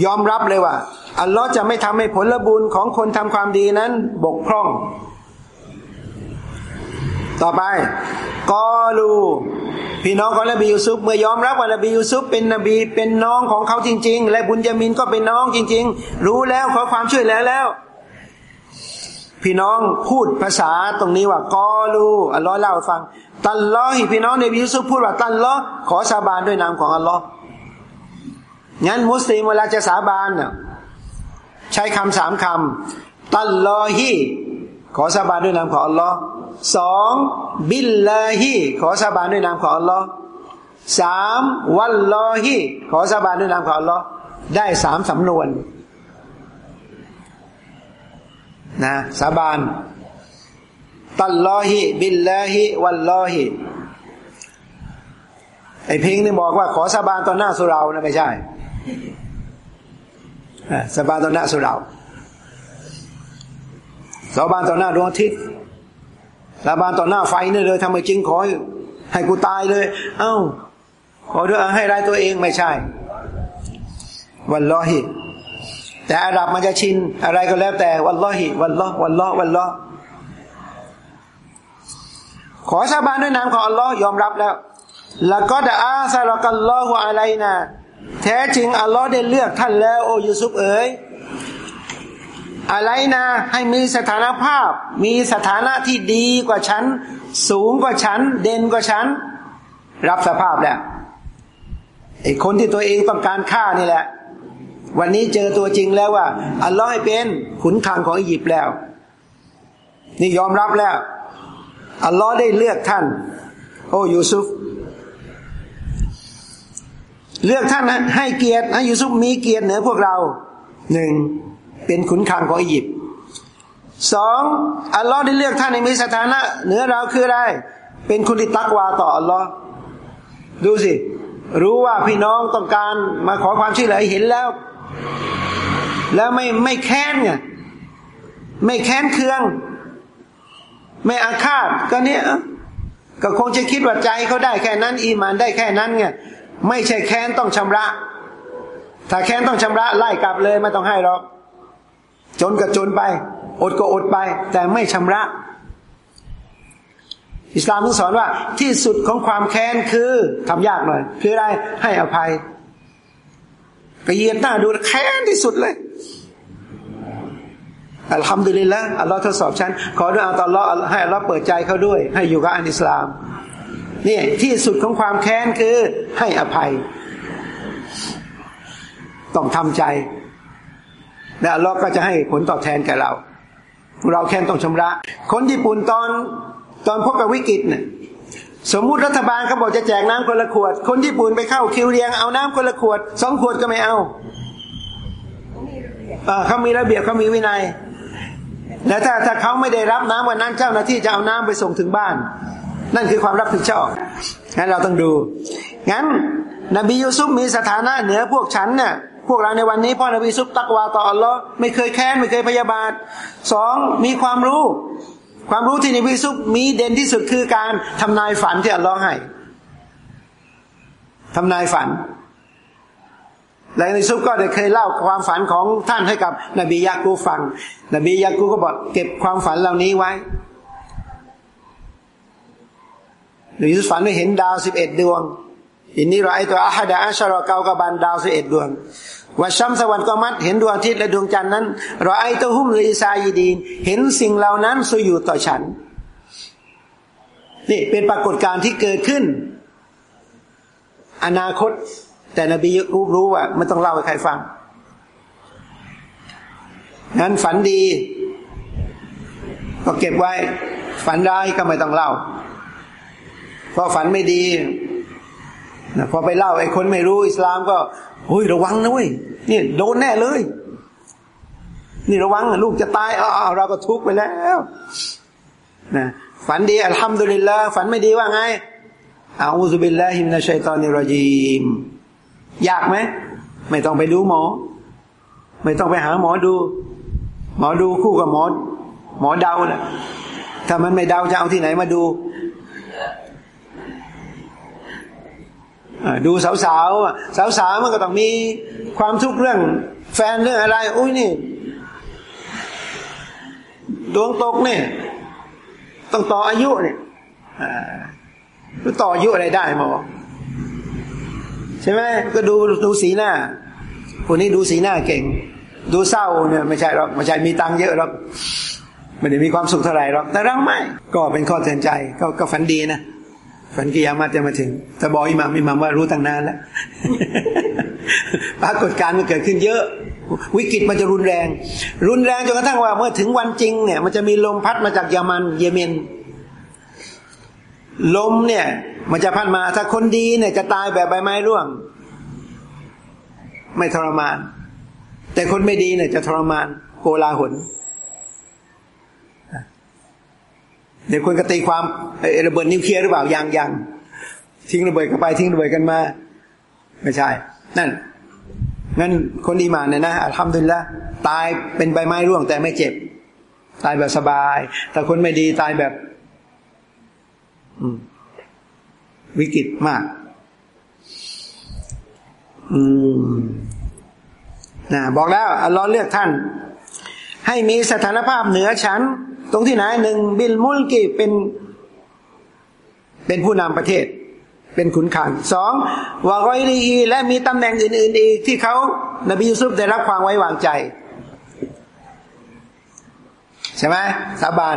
ยอมรับเลยว่า อัลลอฮ์จะไม่ทำให้ผลบุญของคนทำความดีนั้น บกพร่อง ต่อไปกอลูพี่น้องของนบียูซุปเมื่อ ยอมรับว่านบียูซุปเป็นนบีเป็นน้องของเขาจริง ๆ และบุญยามินก็เป็นน้องจริง ๆ รู้แล้วขอความช่วยเหลือแล้ว พี่น้องพูดภาษาตรงนี้ว่ากอลูอัลลอฮ์เล่าฟังตัลลอฮิพี่น้องในบิยูซุปพูดว่าตัลลอขอสาบานด้วยนามของอัลลอฮ์งั้นมุสลิมเวลาจะสาบานน่ะใช้คำสามคำตัลลอฮิขอสาบานด้วยนามของอัลลอฮ์ สองบิลลาฮิขอสาบานด้วยนามของอัลลอฮ์สามวัลลอฮิขอสาบานด้วยนามของอัลลอฮ์ได้สามสำนวนนะสาบานตัลลอฮิบิลลาฮิวัลลอฮิไอเพลงนี่บอกว่าขอสาบานต่อหน้าสุรานะไม่ใช่สาบานต่อหน้าสุราสาบานต่อหน้าดวงอาทิตย์ สาบานต่อหน้าไฟนี่เลยทำไมจริงขอให้กูตายเลย เอ้า ขอด้วยให้รายตัวเองไม่ใช่ วันลอฮิแต่อาดับมันจะชินอะไรก็แล้วแต่ วันลอฮิวันลอวันลอวันลอขอสาบานด้วยนามของอัลลอฮ์ยอมรับแล้ว แล้วก็ดะอาซาลกัลลอฮุอะไรนะแท้จริงอัลลอฮ์ได้เลือกท่านแล้ว โอยูซุฟเอ๋ย อะไรนะให้มีสถานภาพ มีสถานะที่ดีกว่าฉัน สูงกว่าฉัน เด่นกว่าฉัน รับสภาพแล้วไอ้คนที่ตัวเองต้องการฆ่านี่แหละ วันนี้เจอตัวจริงแล้วว่า อัลลอฮ์ให้เป็นขุนคลังของอียิปต์แล้ว นี่ยอมรับแล้ว อัลลอฮ์ได้เลือกท่าน โอ้ยูซุฟเลือกท่านให้เกียรติให้ยูซุฟมีเกียรติเหนือพวกเราหนึ่ง เป็นขุนคลังของอียิปต์สองอัลลอฮ์ได้เลือกท่านในมีสถานะเหนือเราคืออะไรเป็นคนที่ตักวาต่ออัลลอฮ์ดูสิ รู้ว่าพี่น้องต้องการมาขอความช่วยเหลือเห็นแล้ว แล้วไม่ไม่แค้นไงไม่แค้นเคือง ไม่อาฆาตก็เนี้ยก็คงจะคิดว่าใจเขาได้แค่นั้น อีมานได้แค่นั้นไงไม่ใช่แค้นต้องชำระ ถ้าแค้นต้องชำระไล่กลับเลยไม่ต้องให้หรอก จนก็จนไป อดก็อดไป แต่ไม่ชำระ อิสลามต้องสอนว่า ที่สุดของความแค้นคือทำยากหน่อยคืออะไรให้อภัยก็เยียดหน้าดูแค้นที่สุดเลยอัลฮัมดุลิลละอัลลอฮ์ทดสอบฉัน ขอด้วยอัลลอฮ์ให้อัลลอฮ์เปิดใจเขาด้วย ให้อยู่กับอันอิสลามนี่ที่สุดของความแค้นคือให้อภัย ต้องทำใจ และอัลลอฮ์ก็จะให้ผลตอบแทนแก่เรา เราแค่ต้องชำระ คนญี่ปุ่นตอนตอนพบกับวิกฤตเนี่ยสมมุติรัฐบาลเขาบอกจะแจกน้ำคนละขวด คนญี่ปุ่นไปเข้าคิวเรียงเอาน้ำคนละขวดสองขวดก็ไม่เอาเขามีระเบียบเขามีวินัย และถ้าถ้าเขาไม่ได้รับน้ำวันนั้นเจ้าหน้าที่จะเอาน้ำไปส่งถึงบ้าน นั่นคือความรับผิดชอบงั้นเราต้องดู งั้น นบียูซุฟมีสถานะเหนือพวกฉันเนี่ย พวกเราในวันนี้พ่อนบีซุปตักวาต่ออัลลอฮ์ไม่เคยแค้นไม่เคยพยาบาทสองมีความรู้ ความรู้ที่นบีซุปมีเด่นที่สุดคือการทำนายฝันที่อัลลอฮ์ให้ทำนายฝันและนบีซุปก็ได้เคยเล่าความฝันของท่านให้กับ นบียากูฟัง นบียากูก็บอกเก็บความฝันเหล่านี้ไว้นบีซุปฝันได้เห็นดาวสิบเอ็ดดวง อินนี้เราไอตัวอาฮัดะอัชรอเกากบันดาวสิเอ็ดดวงว่าชัมสวรรค์ก็มัดเห็นดวงอาทิตย์และดวงจันทร์นั้นเราไอตัวหุ้มลีซายีดีน เห็นสิ่งเหล่านั้นสุอยู่ต่อฉัน นี่เป็นปรากฏการณ์ที่เกิดขึ้น อนาคต แต่นบีรู้รู้ว่าไม่ต้องเล่าให้ใครฟังงั้นฝันดี ก็เก็บไว้ ฝันร้ายก็ไม่ต้องเล่าเพราะฝันไม่ดี นะพอไปเล่าไอ้คนไม่รู้อิสลามก็โอ้ยระวังนะเว้ยนี่โดนแน่เลย นี่ระวังลูกจะตายอ้าวเราก็ทุกข์ไปแล้วนะฝันดีอัลฮัมดุลิลละฝันไม่ดีว่าไงอาอูซุบิลลาฮิมนาชัยตอนนิรจีมยากไหมไม่ต้องไปดูหมอ ไม่ต้องไปหาหมอดู หมอดูคู่กับหมอ หมอเดาแหละถ้ามันไม่เดาจะเอาที่ไหนมาดู ดูสาวสาวสาวสาวมันก็ต้องมีความทุกข์เรื่อง แฟนเรื่องอะไร อุ้ยนี่ดวงตกเนี่ยต้องต่ออายุเนี่ยรือต่ออายุอะไรได้หมอใช่ไหมก็ดูดูสีหน้าคนนี้ดูสีหน้าเก่ง ดูเศร้าเนี่ยไม่ใช่หรอกไม่ใช่มีตังค์เยอะหรอกไม่ได้มีความสุขเท่าไหร่หรอกแต่เราไม่ก็เป็นข้อเตือนใจก็ก็ฝันดีนะ ฝันกิยามาจะมาถึงแต่บอกอิหมามอิหมามว่ารู้ตั้งนานแล้วปรากฏการณ์มันเกิดขึ้นเยอะ วิกฤตมันจะรุนแรง รุนแรงจนกระทั่งว่าเมื่อถึงวันจริงเนี่ย มันจะมีลมพัดมาจากยามันเยเมน ลมเนี่ย มันจะพัดมาถ้าคนดีเนี่ยจะตายแบบใบไม้ร่วง ไม่ทรมาน แต่คนไม่ดีเนี่ยจะทรมาน โกลาหล เดี๋ยวคนก็ตีความระเบิดนิวเคลียร์หรือเปล่ายังยังทิ้งระเบิดกันไปทิ้งระเบิดกันมา ไม่ใช่ นั่นงั้นคนดีมาเนี่ยนะทำดุลละตายเป็นใบไม้ร่วงแต่ไม่เจ็บ ตายแบบสบาย แต่คนไม่ดีตายแบบ อืม วิกฤตมาก อืมนะบอกแล้วอัลลอฮ์เลือกท่าน ให้มีสถานภาพเหนือฉัน ตรงที่ไหนหนึ่งบิลมุลกีเป็นเป็นผู้นำประเทศ เป็นขุนขันสองวากอยรีและมีตำแหน่งอื่น ๆ อีกที่เขานบียูซุฟได้รับความไว้วางใจ ใช่ไหมสาบาน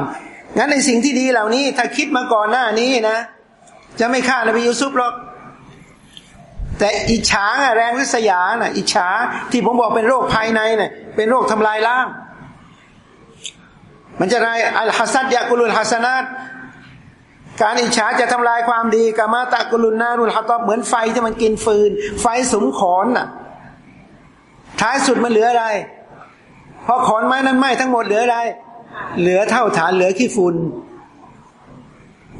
งั้นในสิ่งที่ดีเหล่านี้ ถ้าคิดมาก่อนหน้านี้นะ จะไม่ฆ่านบียูซุฟหรอกแต่อิจฉาแรงริษยาน่ะ อิจฉาที่ผมบอกเป็นโรคภายในเนี่ยเป็นโรคทำลายล้าง มันจะไรอัลฮัสัดยากุลุลฮัสนาตการอิจฉาจะทำลายความดีกามาตะกุลุนนารุลฮัตอบเหมือนไฟที่มันกินฟืน ไฟสมขอนน่ะ ท้ายสุดมันเหลืออะไรพอขอนไม้นั้นไหม้ทั้งหมดเหลืออะไร เหลือเท่าฐานเหลือขี้ฝุ่น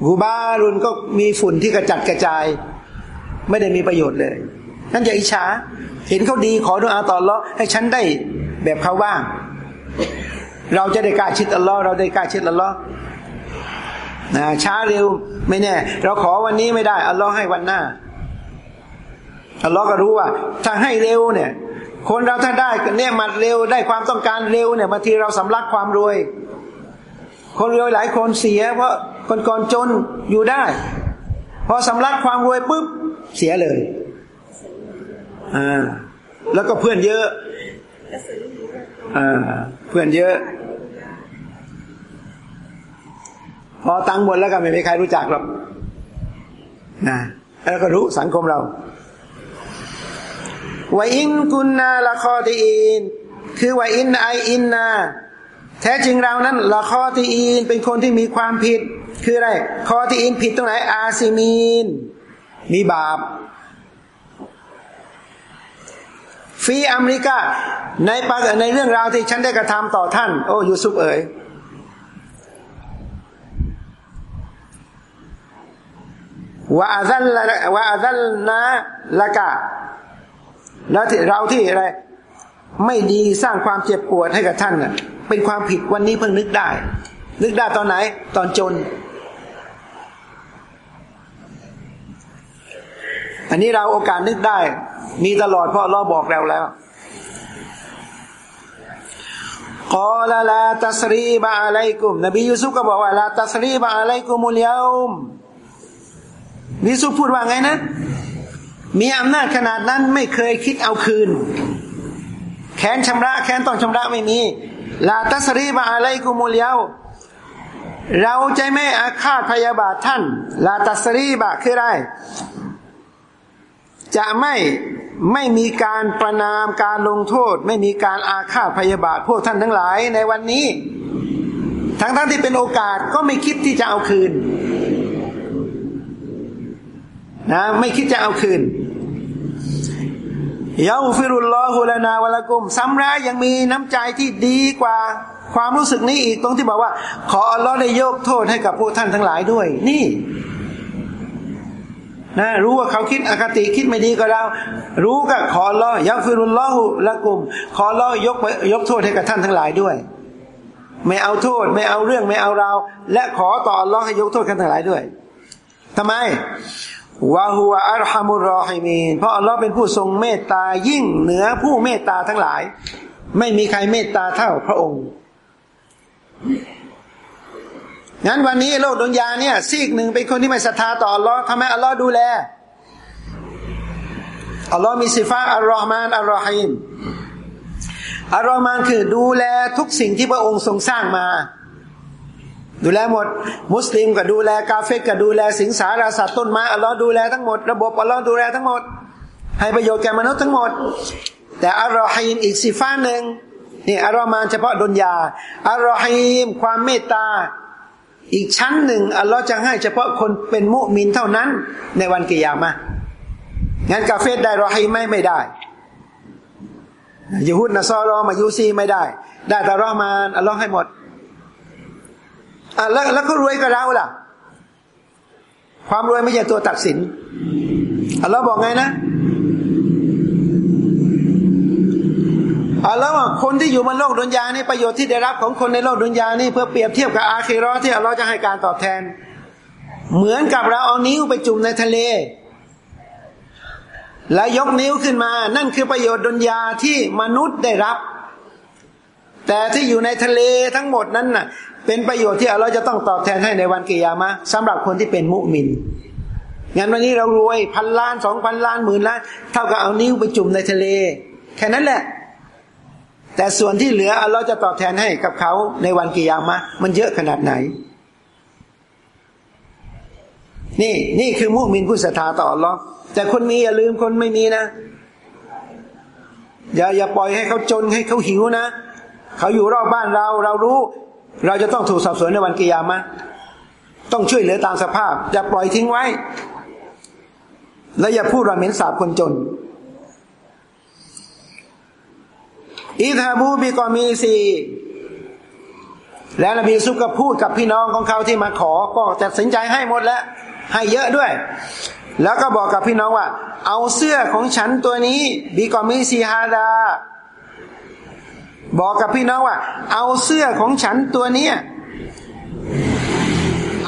กูบารุนก็มีฝุ่นที่กระจัดกระจาย ไม่ได้มีประโยชน์เลย นั่นอย่าอิจฉา เห็นเขาดีขอดุอาต่อรอให้ฉันได้แบบเขาบ้าง เราจะได้กล้าชิดอัลลอฮ์เราได้กล้าชิดอัลลอฮ์นะช้าเร็วไม่แน่ เราขอวันนี้ไม่ได้อัลลอฮ์ให้วันหน้าอัลลอฮ์ก็รู้ว่า ถ้าให้เร็วเนี่ย คนเราถ้าได้เนี่ยมัดเร็วได้ความต้องการเร็วเนี่ยบางทีเราสำลักความรวย คนรวยหลายคนเสีย เพราะคนก่อนจนอยู่ได้ พอสำลักความรวยปุ๊บเสียเลยอ่าแล้วก็เพื่อนเยอะ อ่าเพื่อนเยอะพอตังหมดแล้วก็ไม่มีใครรู้จักหรอกนะแล้วก็รู้สังคมเราวาอินกุนนาละคอตีอินคือวาอินไออินนาแท้จริงเรานั้นละคอตีอินเป็นคนที่มีความผิด คืออะไรคอตีอินผิดตรงไหนอาซิมีน มีบาป ฟีอเมริกาในปในเรื่องราวที่ฉันได้กระทำต่อท่าน โอ้ยูซุปเอ๋ยว่าอาซัลว่าอาซัลนะละกะแล้วที่เราที่อะไร ไม่ดีสร้างความเจ็บปวดให้กับท่านเป็นความผิดวันนี้เพิ่งนึกได้ นึกได้ตอนไหน ตอนจน อันนี้เราโอกาสนึกได้ มีตลอดเพราะเราบอกเราแล้วกอลาลาตัสรีบะอะไรกุม นบียูซุฟก็บอกว่าลาตัสรีบะอะไรกุมุลยาอุมมิสุพูดว่าไงนะ มีอำนาจขนาดนั้นไม่เคยคิดเอาคืน แค้นชำระ แค้นต้องชำระไม่มีลาตัสรีบะอะไรกุมุลยาวเราใจไม่อาฆาตพยาบาทท่าน ลาตัสรีบะคืออะไร จะไม่ไม่มีการประนามการลงโทษ ไม่มีการอาฆาตพยาบาทพวกท่านทั้งหลายในวันนี้ ทั้งทั้งที่เป็นโอกาสก็ไม่คิดที่จะเอาคืนนะไม่คิดจะเอาคืนยาฟิรุลลอฮุลานาวะละกุมซ้ำร้ายยังมีน้ำใจที่ดีกว่าความรู้สึกนี้อีกตรงที่บอกว่า ขออัลลอฮ์ได้ยกโทษให้กับพวกท่านทั้งหลายด้วย นี่ นะรู้ว่าเขาคิดอคติคิดไม่ดีกับเรา รู้ก็ขอรอยักฟิรุลลอฮุละกุม ขอรอยกยกโทษให้กับท่านทั้งหลายด้วย ไม่เอาโทษ ไม่เอาเรื่องไม่เอาเรา และขอต่ออัลลอให้ยกโทษกันทั้งหลายด้วยทำไมวะฮุวอัลฮัมุรอฮิมีนเพราะอัลลอฮ์เป็นผู้ทรงเมตตายิ่งเหนือผู้เมตตาทั้งหลาย ไม่มีใครเมตตาเท่าพระองค์ งั้นวันนี้โลกดุนยาเนี่ย ซีกหนึ่งเป็นคนที่ไม่ศรัทธาต่ออัลลอฮ์ทำไมอัลลอฮ์ดูแลอัลลอฮ์มีสิฟ้าอัลลอฮ์มานอัลลอฮิมอัลลอฮ์มานคือดูแลทุกสิ่งที่พระองค์ทรงสร้างมา ดูแลหมด มุสลิมก็ดูแลกาเฟกก็ดูแลสิงสารสัตว์ต้นไม้อัลลอฮ์ดูแลทั้งหมดระบบอัลลอฮ์ดูแลทั้งหมด ให้ประโยชน์แก่มนุษย์ทั้งหมด แต่อัลลอฮิมอีกสิฟ้าหนึ่งนี่อัลลอฮ์มานเฉพาะดุนยาอัลลอฮิมความเมตตา อีกชั้นหนึ่งอัลลอฮ์จะให้เฉพาะคนเป็นมุมินเท่านั้น ในวันกิยามะงั้นกาเฟตได้รอให้ไม่ไม่ได้ยูฮุดนะซอรอมายูซีไม่ได้ ได้แต่รอมานอัลลอฮ์ให้หมดอะแล้วแล้วก็รวยกับเราล่ะ ความรวยไม่ใช่ตัวตัดสินอัลลอฮ์บอกไงนะ เอัลลอฮ์ว่าคนที่อยู่บนโลกดุนยานี่ประโยชน์ที่ได้รับของคนในโลกดุนยานี่เพื่อเปรียบเทียบกับอาคีรอที่อัลลอฮ์จะให้การตอบแทน เหมือนกับเราเอานิ้วไปจุ่มในทะเล แล้วยกนิ้วขึ้นมา นั่นคือประโยชน์ดุนยาที่มนุษย์ได้รับ แต่ที่อยู่ในทะเลทั้งหมดนั้นน่ะ เป็นประโยชน์ที่อัลลอฮ์จะต้องตอบแทนให้ในวันกิยามะสำหรับคนที่เป็นมุมินงั้นวันนี้เรารวยพันล้านสองพันล้านหมื่นล้านเท่ากับเอานิ้วไปจุ่มในทะเล แค่นั้นแหละ แต่ส่วนที่เหลืออัลลอฮ์จะตอบแทนให้กับเขาในวันกิยามะมันเยอะขนาดไหน นี่นี่คือมุมินผู้ศรัทธาต่ออัลลอฮ์แต่คนมีอย่าลืมคนไม่มีนะ อย่าอย่าปล่อยให้เขาจนให้เขาหิวนะเขาอยู่รอบบ้านเราเรารู้ เราจะต้องถูกสอบสวนในวันกิยามะต้องช่วยเหลือตามสภาพ อย่าปล่อยทิ้งไว้ และอย่าพูดราเหม็นสาบคนจน อิทาบูบิกอมีซีแล้วนบีซุก็พูดกับพี่น้องของเขาที่มาขอ ก็ตัดสินใจให้หมดแล้ว ให้เยอะด้วย แล้วก็บอกกับพี่น้องว่า เอาเสื้อของฉันตัวนี้บีกอมีซีฮาดา บอกกับพี่น้องว่า เอาเสื้อของฉันตัวนี้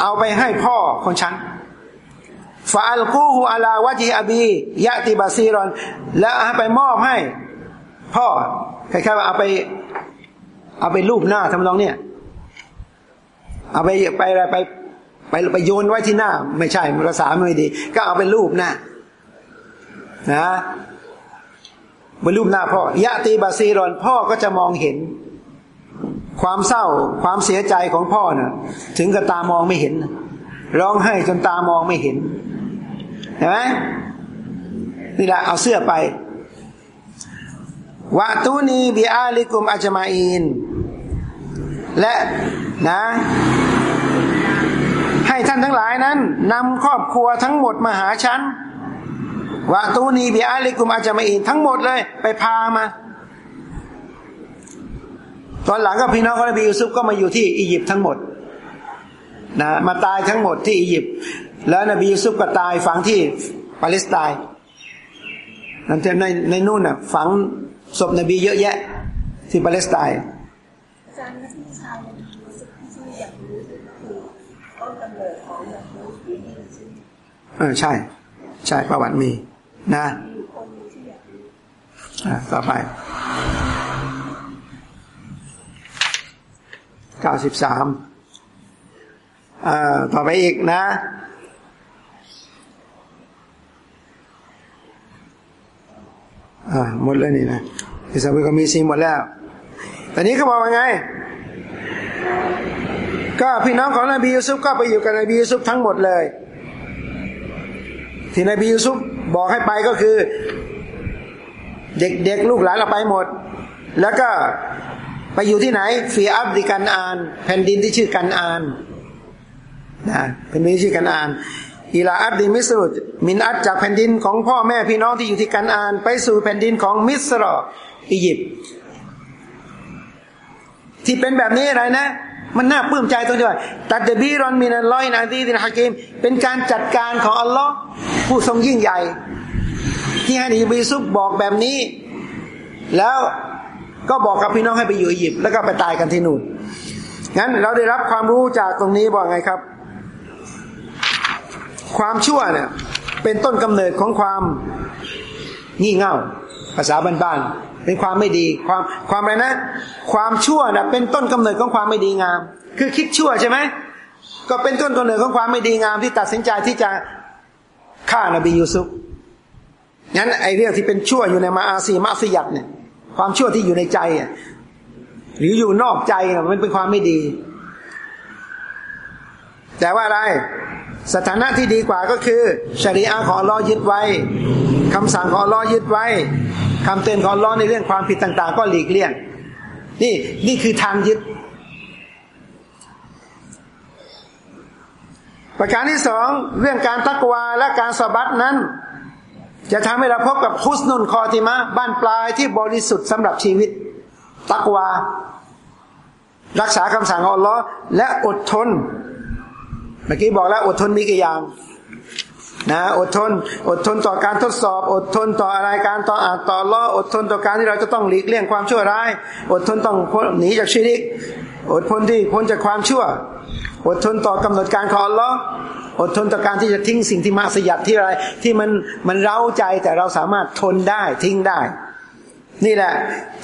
เอาไปให้พ่อของฉันฟาอัลกูฮูอาลาวะจีอบียะติบาซีรอน แล้วไปมอบให้ พ่อ คล้ายๆว่าเอาไป เอาไปรูปหน้าทำนองเนี่ยเอาไปไปอะไรไป ไปไปโยนไว้ที่หน้า ไม่ใช่ภาษาไม่ดี ก็เอาไปรูปหน้า นะไปรูปหน้าพ่อยะตีบาซีรอนพ่อก็จะมองเห็น ความเศร้าความเสียใจของพ่อนะ่ะ ถึงกับตามองไม่เห็น ร้องไห้จนตามองไม่เห็นเห็นไหมนี่แหละเอาเสื้อไป วะตูนีบิอาลิกุมอัจมาอินและนะ ให้ท่านทั้งหลายนั้นนำครอบครัวทั้งหมดมาหาฉันวะตูนีบิอาลิกุมอัจมาอินทั้งหมดเลยไปพามา ตอนหลังก็พี่น้องของนบียูซุฟก็มาอยู่ที่อียิปต์ทั้งหมดนะมาตายทั้งหมดที่อียิปต์แล้วนบียูซุฟก็ตายฝังที่ปาเลสไตน์นั่นในในนู่นน่ะฝัง ศพนบีเยอะแยะ ที่ปาเลสไตน์เออใช่ ใช่ประวัติมี นะต่อไปเก้าสิบสามต่อไปอีกนะ อ่าหมดแล้วนี่นะอิสาเอลก็มีซีหมดแล้วตอนนี้เขาบอกว่าไง ก็พี่น้องของนบียูซุฟก็ไปอยู่กับนบียูซุฟทั้งหมดเลย ที่นบียูซุฟบอกให้ไปก็คือ เด็กๆลูกหลานเราไปหมด แล้วก็ไปอยู่ที่ไหนفي أرض كنعان แผ่นดินที่ชื่อกันอานนะแผ่นดินที่ชื่อกันอานإلى أرض مصر من أرض จากแผ่นดินของพ่อแม่พี่น้องที่อยู่ที่กันอาน ไปสู่แผ่นดินของมิสรออียิปต์ที่เป็นแบบนี้อะไรนะ มันน่าปลื้มใจตรงที่ว่าتدبيرا من الله العزيز الحكيم เป็นการจัดการของอัลลอฮ์ผู้ทรงยิ่งใหญ่ ที่ให้นบีซุบบอกแบบนี้ แล้วก็บอกกับพี่น้องให้ไปอยู่อียิปต์แล้วก็ไปตายกันที่นู่นงั้นเราได้รับความรู้จากตรงนี้บอกไงครับ ความชั่วเนี่ย เป็นต้นกำเนิดของความงี่เง่า ภาษาบ้านๆเป็นความไม่ดีความความอะไรนะ ความชั่วนะเป็นต้นกำเนิดของความไม่ดีงาม คือคิดชั่วใช่ไหมก็เป็นต้นกำเนิดของความไม่ดีงามที่ตัดสินใจที่จะฆ่านบียูซุฟงั้นไอเรื่องที่เป็นชั่วอยู่ในมาอาซีมาซียัดเนี่ย ความชั่วที่อยู่ในใจอะหรืออยู่นอกใจนะมันเป็นความไม่ดี แต่ว่าอะไร สถานะที่ดีกว่าก็คือชริอาของอัลลอฮ์ยึดไว้คำสั่งของอัลลอฮ์ยึดไว้คำเตือนของอัลลอฮ์ในเรื่องความผิดต่าง ๆ ก็หลีกเลี่ยง นี่นี่คือทางยึด ประการที่สองเรื่องการตักวาและการสบัดนั้น จะทำให้เราพบกับฮุสนุนคอติมะบ้านปลายที่บริสุทธิ์สำหรับชีวิต ตักวา รักษาคำสั่งของอัลลอฮ์และอดทน เมื่อกี้บอกแล้วอดทนมีกี่อย่างนะอดทน อดทนต่อการทดสอบ อดทนต่ออะไรการต่ออ่านต่อล้ออดทนต่อการที่เราจะต้องหลีกเลี่ยงความชั่วร้าย อดทนต้องหนีจากชีริก อดทนที่พ้นจากความชั่ว อดทนต่อกำหนดการของอัลลอฮ์อดทนต่อการที่จะทิ้งสิ่งที่มาสยัดที่อะไร ที่มันมันเร้าใจแต่เราสามารถทนได้ทิ้งได้ นี่แหละ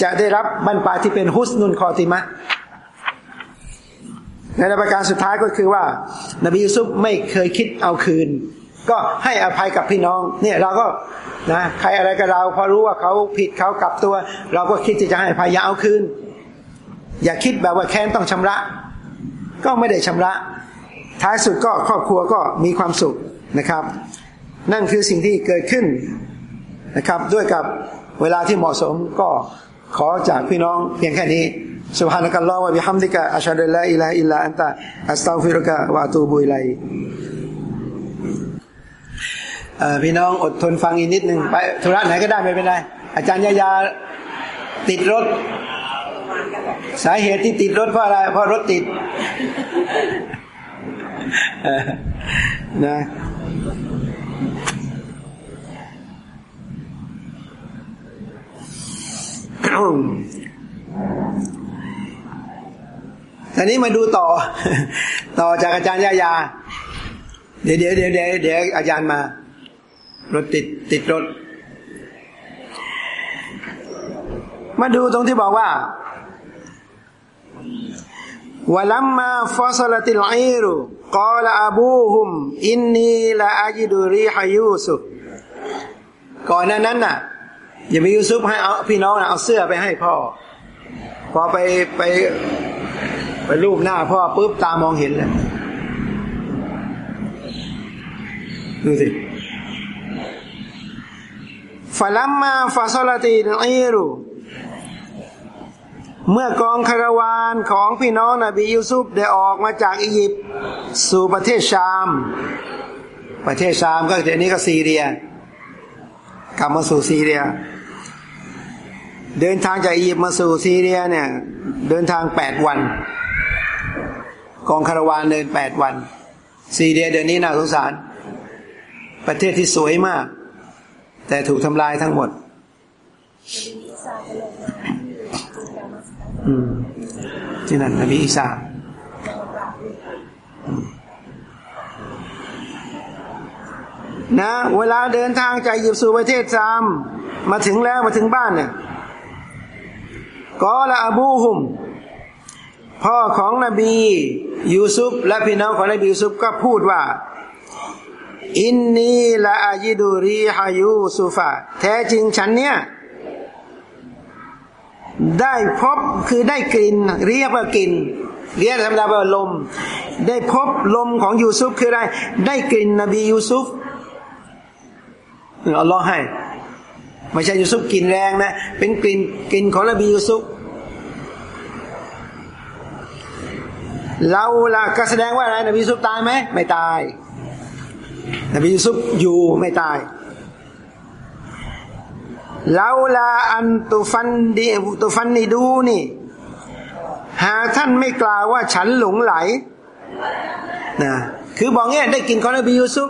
จะได้รับบรรปาที่เป็นฮุสนุนคอติมะ ในประการสุดท้ายก็คือว่า นบียูซุฟไม่เคยคิดเอาคืน ก็ให้อภัยกับพี่น้อง เนี่ยเราก็นะใครอะไรกับเราพอรู้ว่าเขาผิดเขากลับตัว เราก็คิดที่จะให้อภัยอย่าเอาคืน อย่าคิดแบบว่าแค้นต้องชำระ ก็ไม่ได้ชำระ ท้ายสุดก็ครอบครัวก็มีความสุขนะครับ นั่นคือสิ่งที่เกิดขึ้นนะครับ ด้วยกับเวลาที่เหมาะสมก็ขอจากพี่น้องเพียงแค่นี้ سبحانك الله وبحمدك أشهد أن لا إله إلا أنت أستغفرك وأتوب إليك พี่น้องอดทนฟังอีกนิดหนึ่งไปธุระไหนก็ได้ไม่เป็นไร อาจารย์ยายาติดรถ สาเหตุที่ติดรถเพราะอะไร เพราะรถติดนะ ทีนี้มาดูต่อ ต่อจากอาจารย์ยายา เดี๋ยวเดี๋ยวเดี๋ยวเดี๋ยวอาจารย์มา รถติดติดรถ มาดูตรงที่บอกว่าولما فصلت العير قال أبوهم إني لأجد ريح يوسف ก่อนนั้นน่ะอย่ามียูซุฟให้เอาพี่น้องเอาเสื้อไปให้พ่อ พอไปไป ไปรูปหน้าพ่อปุ๊บตามองเห็นเลยดูสิฟาลัมมาฟาซลตินอิรุเมื่อกองคาราวานของพี่น้องนบียูซุฟได้ออกมาจากอียิปต์สู่ประเทศชาม ประเทศชามก็เดี๋ยวนี้ก็ซีเรีย กลับมาสู่ซีเรีย เดินทางจากอียิปต์มาสู่ซีเรียเนี่ย เดินทางแปดวัน กองคาราวานเดินแปดวันซีเรียเดี๋ยวนี้น่าสงสาร ประเทศที่สวยมาก แต่ถูกทำลายทั้งหมด อืม ที่นั่นนบีอีสานะเวลาเดินทางจากยิบสู่ประเทศซามมาถึงแล้วมาถึงบ้านเนี่ยก็ละอบูฮุม พ่อของนบียูซุฟและพี่น้องของนบียูซุฟก็พูดว่า อินนีละอายิดูรีฮายูซุฟะแท้จริงฉันเนี่ย ได้พบคือได้กลิ่นเรียกว่ากลิ่นเรียกธรรมดาว่าลม ได้พบลมของยูซุฟคืออะไร ได้กลิ่นนบียูซุฟอัลลอฮ์ให้ ไม่ใช่ยูซุฟกลิ่นแรงนะ เป็นกลิ่นกลิ่นของนบียูซุฟ เราล่ะก็แสดงว่าอะไรนบียูซุปตายไหมไม่ตาย นบียูซุปอยู่ไม่ตายเราลาอันตุฟันดีตุฟันนีดูนี่ หาท่านไม่กล่าวว่าฉันหลงไหลนะคือบอกเงี้ยได้กินของนบียูซุป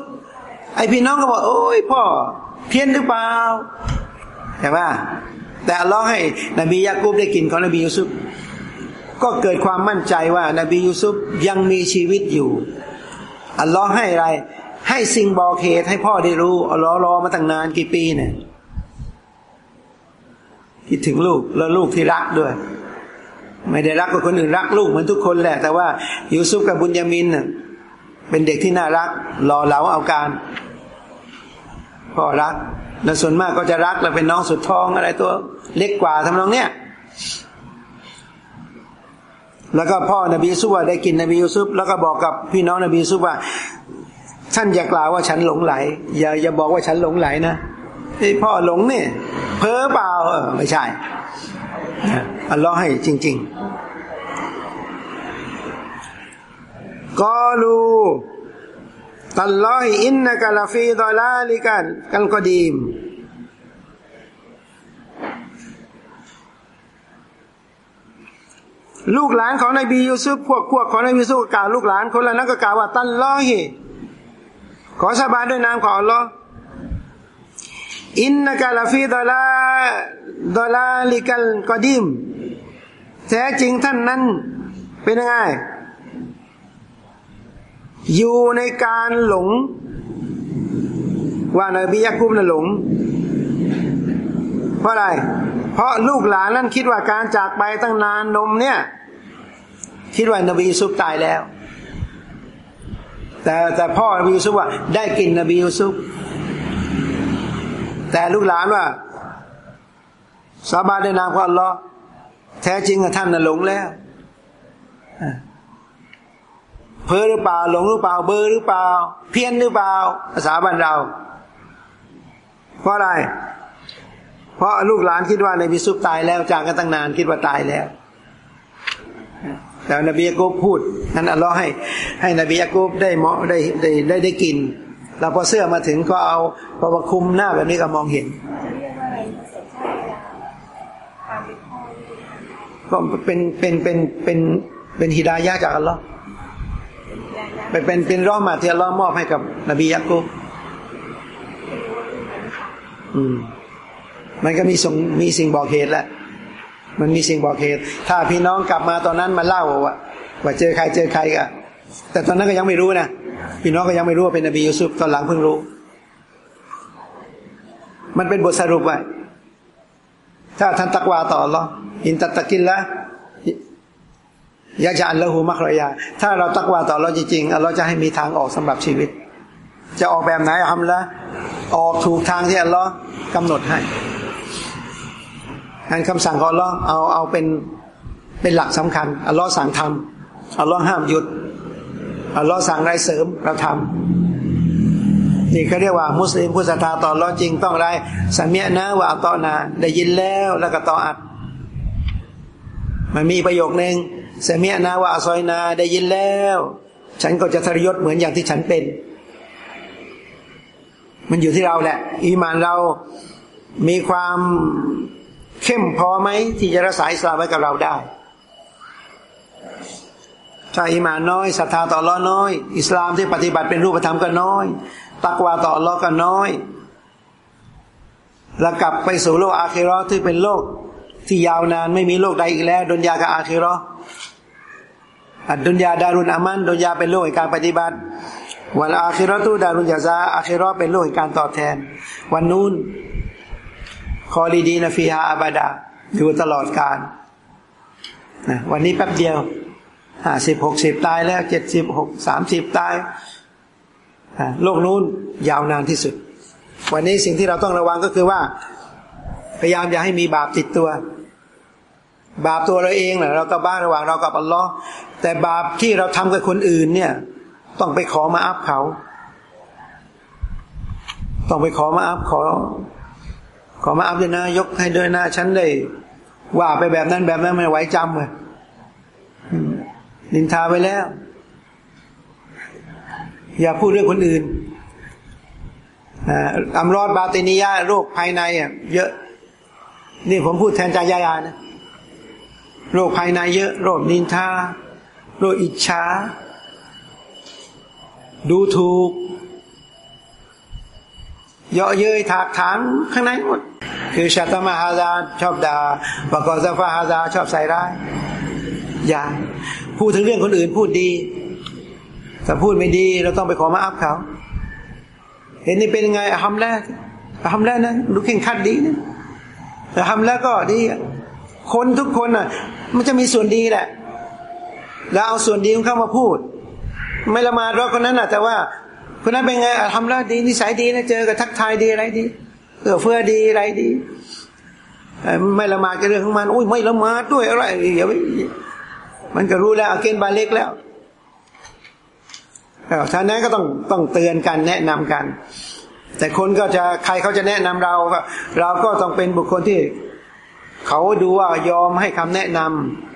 ไอพี่น้องก็บอกโอ้ยพ่อ เพี้ยนหรือเปล่าใช่ไหมแต่อัลอฮ์ให้นบียากูบได้กินของนบียูซุป ก็เกิดความมั่นใจว่านบียูซุปยังมีชีวิตอยู่ อัลลอฮ์ให้อะไร ให้สิ่งบอกเหตุให้พ่อได้รู้อัลลอฮ์รอมาตั้งนานกี่ปีเนี่ยคิดถึงลูกแล้วลูกที่รักด้วย ไม่ได้รักกับคนอื่นรักลูกเหมือนทุกคนแหละ แต่ว่ายูซุปกับบุญยามินเป็นเด็กที่น่ารักหล่อเหลาเอาการพ่อรักและส่วนมากก็จะรักแล้วเป็นน้องสุดท้องอะไรตัวเล็กกว่าทำนองเนี้ย แล้วก็พ่อนบีซุปได้กินนบียูซุปแล้วก็บอกกับพี่น้องนบีซุปว่าท่านอย่ากล่าวว่าฉันหลงไหล อย่าอย่าบอกว่าฉันหลงไหลนะไอพ่อหลงเนี่ยเพ้อเปล่าเออไม่ใช่อัลลอฮ์ให้จริง ๆกอลูตัลลอฮิอินนักลาฟีดอลาลิกันกันกอดีม ลูกหลานของนบียูซุฟพวกพวกของนบียูซุฟกล่าวลูกหลานคนละนั้นก็กล่าวว่าตัลลอฮิขอสาบานด้วยนามของอัลลอฮ์อินนักลาฟีดอลาดอลาลิกัลกอดีมแท้จริงท่านนั้นเป็นยังไงอยู่ในการหลง ว่านบียากุบนั้นหลง เพราะอะไร เพราะลูกหลานนั้นคิดว่าการจากไปตั้งนานนมเนี่ย คิดว่านบียูซุปตายแล้ว แต่แต่พ่อนบียูซุปว่า ได้กินนบียูซุปแต่ลูกหลานว่า สาบานในนามของอัลลอฮ์แท้จริงท่านน่ะหลงแล้วเพ้อหรือเปล่าหลงหรือเปล่า เบอร์หรือเปล่า เพี้ยนหรือเปล่าภาษาบ้านเรา เพราะอะไร เพราะลูกหลานคิดว่าในบิซุปตายแล้วจากกันตั้งนานคิดว่าตายแล้วแต่นบียากูบพูดนั้นอัลลอฮ์ให้ ให้นบียากูบได้เหมาะได้ได้ได้ได้กิน แล้วพอเสื้อมาถึงก็เอาพอมาคุมหน้าแบบนี้ก็มองเห็นก็เป็นเป็นเป็นเป็นเป็นฮิดายะจากอัลลอฮ์เป็นเป็นเป็นร่อมาที่อัลลอฮ์มอบให้กับนบียะกูบอืม มันก็มีส่งมีสิ่งบอกเหตุแล้วมันมีสิ่งบอกเหตุ ถ้าพี่น้องกลับมาตอนนั้นมาเล่าว่าว่าเจอใครเจอใครก็แต่ตอนนั้นก็ยังไม่รู้นะพี่น้องก็ยังไม่รู้ว่าเป็นนบียูซุฟตอนหลังเพิ่งรู้ มันเป็นบทสรุปไว้ถ้าท่านตักวาต่อหรออินตัตะกินละยะจะอันละหูมักรยา ถ้าเราตักวาต่อเราจริงๆเราจะให้มีทางออกสำหรับชีวิต จะออกแบบไหนทำละออกถูกทางที่อัลลอฮ์กำหนดให้ งานคำสั่งของอัลลอฮ์เอาเอาเป็นเป็นหลักสำคัญอัลลอฮ์สั่งทำอัลลอฮ์ห้ามหยุดอัลลอฮ์สั่งไรเสริมเราทำนี่เขาเรียกว่ามุสลิมผู้ศรัทธาต่อรอจริงต้องไรสัมเมียนะว่าต่อนาได้ยินแล้วแล้วก็ต่ออัด มันมีประโยคนึงสัมเมียนะว่าซอยนาได้ยินแล้ว ฉันก็จะทรยศเหมือนอย่างที่ฉันเป็น มันอยู่ที่เราแหละ อีมานเรามีความ เข้มพอไหมที่จะรักษาอิสลามไว้กับเราได้ถ้าอิมานน้อยศรัทธาต่อรอน้อย อิสลามที่ปฏิบัติเป็นรูปธรรมก็น้อย ตักวาต่อรอก็น้อย แล้วกลับไปสู่โลกอาคิรอที่เป็นโลก ที่ยาวนานไม่มีโลกใดอีกแล้วดุนยากับอาคิรออัดุนยาดารุนอามันดุนยาเป็นโลกแห่งการปฏิบัติ วันอาคิรอตูดารุนยาซาอาคิรอเป็นโลกแห่งการตอบแทน วันนู้น คอลีดีนฟีฮาอาบาดาอยู่ตลอดกาลนะวันนี้แป๊บเดียวห้าสิบหกสิบตายแล้วเจ็ดสิบหกสามสิบตายโลกนู้นยาวนานที่สุด วันนี้สิ่งที่เราต้องระวังก็คือว่า พยายามอย่าให้มีบาปติดตัว บาปตัวเราเองนะเราก็บ้าระหว่างเรากับอัลลอฮ์แต่บาปที่เราทำกับคนอื่นเนี่ย ต้องไปขอมาอัพเขา ต้องไปขอมาอัพขอ ขอมาอัพด้วยนะ ยกให้ด้วยนะฉันได้ ว่าไปแบบนั้นแบบนั้นไม่ไหวจำเลยนินทาไปแล้ว อย่าพูดเรื่องคนอื่นอัมรอดบาตินียาโรคภายในอะเยอะ นี่ผมพูดแทนใจยายานะโรคภายในเยอะ โรคนินทา โรคอิจฉาดูถูก เยาะเย้ยถากถางข้างในหมด คือชาตมาฮาซาชอบด่าบกอซาฟาฮาซาชอบใส่ร้าย อย่า พูดถึงเรื่องคนอื่นพูดดีแต่พูดไม่ดีเราต้องไปขอมาอัพเขา เห็นนี่เป็นยังไงอะฮัมแล้วอะฮัมแล้วนะดูเข่งขัดดีนะอะฮัมแล้วก็ดี คนทุกคนอะ มันจะมีส่วนดีแหละ แล้วเอาส่วนดีของเขามาพูด ไม่ละมาดรอกคนนั้นอะ แต่ว่า คนนั้นเป็นไงทำแล้วดีนิสัยดีนะเจอกับทักทายดีอะไรดีเอื้อเฟื้อดีอะไรดีไม่ละมาดก็เรื่องของมันอุ้ยไม่ละมาดด้วยอะไรอย่าไปมันก็รู้แล้วอาเกณฑ์บาเล็กแล้วท่านั้นก็ต้องต้องเตือนกันแนะนำกัน แต่คนก็จะใครเขาจะแนะนำเรา เราก็ต้องเป็นบุคคลที่ เขาดูว่ายอมให้คำแนะนำ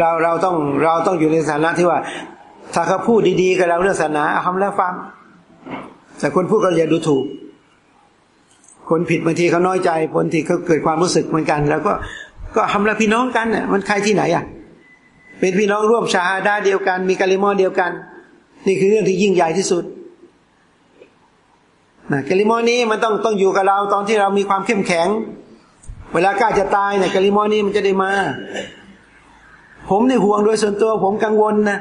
เราเราต้องเราต้องอยู่ในสถานะที่ว่า ถ้าเขาพูดดีๆกับเราเรื่องศาสนาทำแล้วฟัง แต่คนพูดก็อย่าดูถูก คนผิดบางทีเขาน้อยใจคนที่เขาเกิดความรู้สึกเหมือนกัน แล้วก็ก็ทำแล้วพี่น้องกันเนี่ยมันใครที่ไหนอะ เป็นพี่น้องร่วมชาฮาดาเดียวกัน มีกาลิมอเดียวกัน นี่คือเรื่องที่ยิ่งใหญ่ที่สุดนะกาลิมอนี้มันต้องต้องอยู่กับเราตอนที่เรามีความเข้มแข็ง เวลากล้าจะตายเนี่ยกาลิมอนี้มันจะได้มา ผมในห่วงโดยส่วนตัวผมกังวลนะ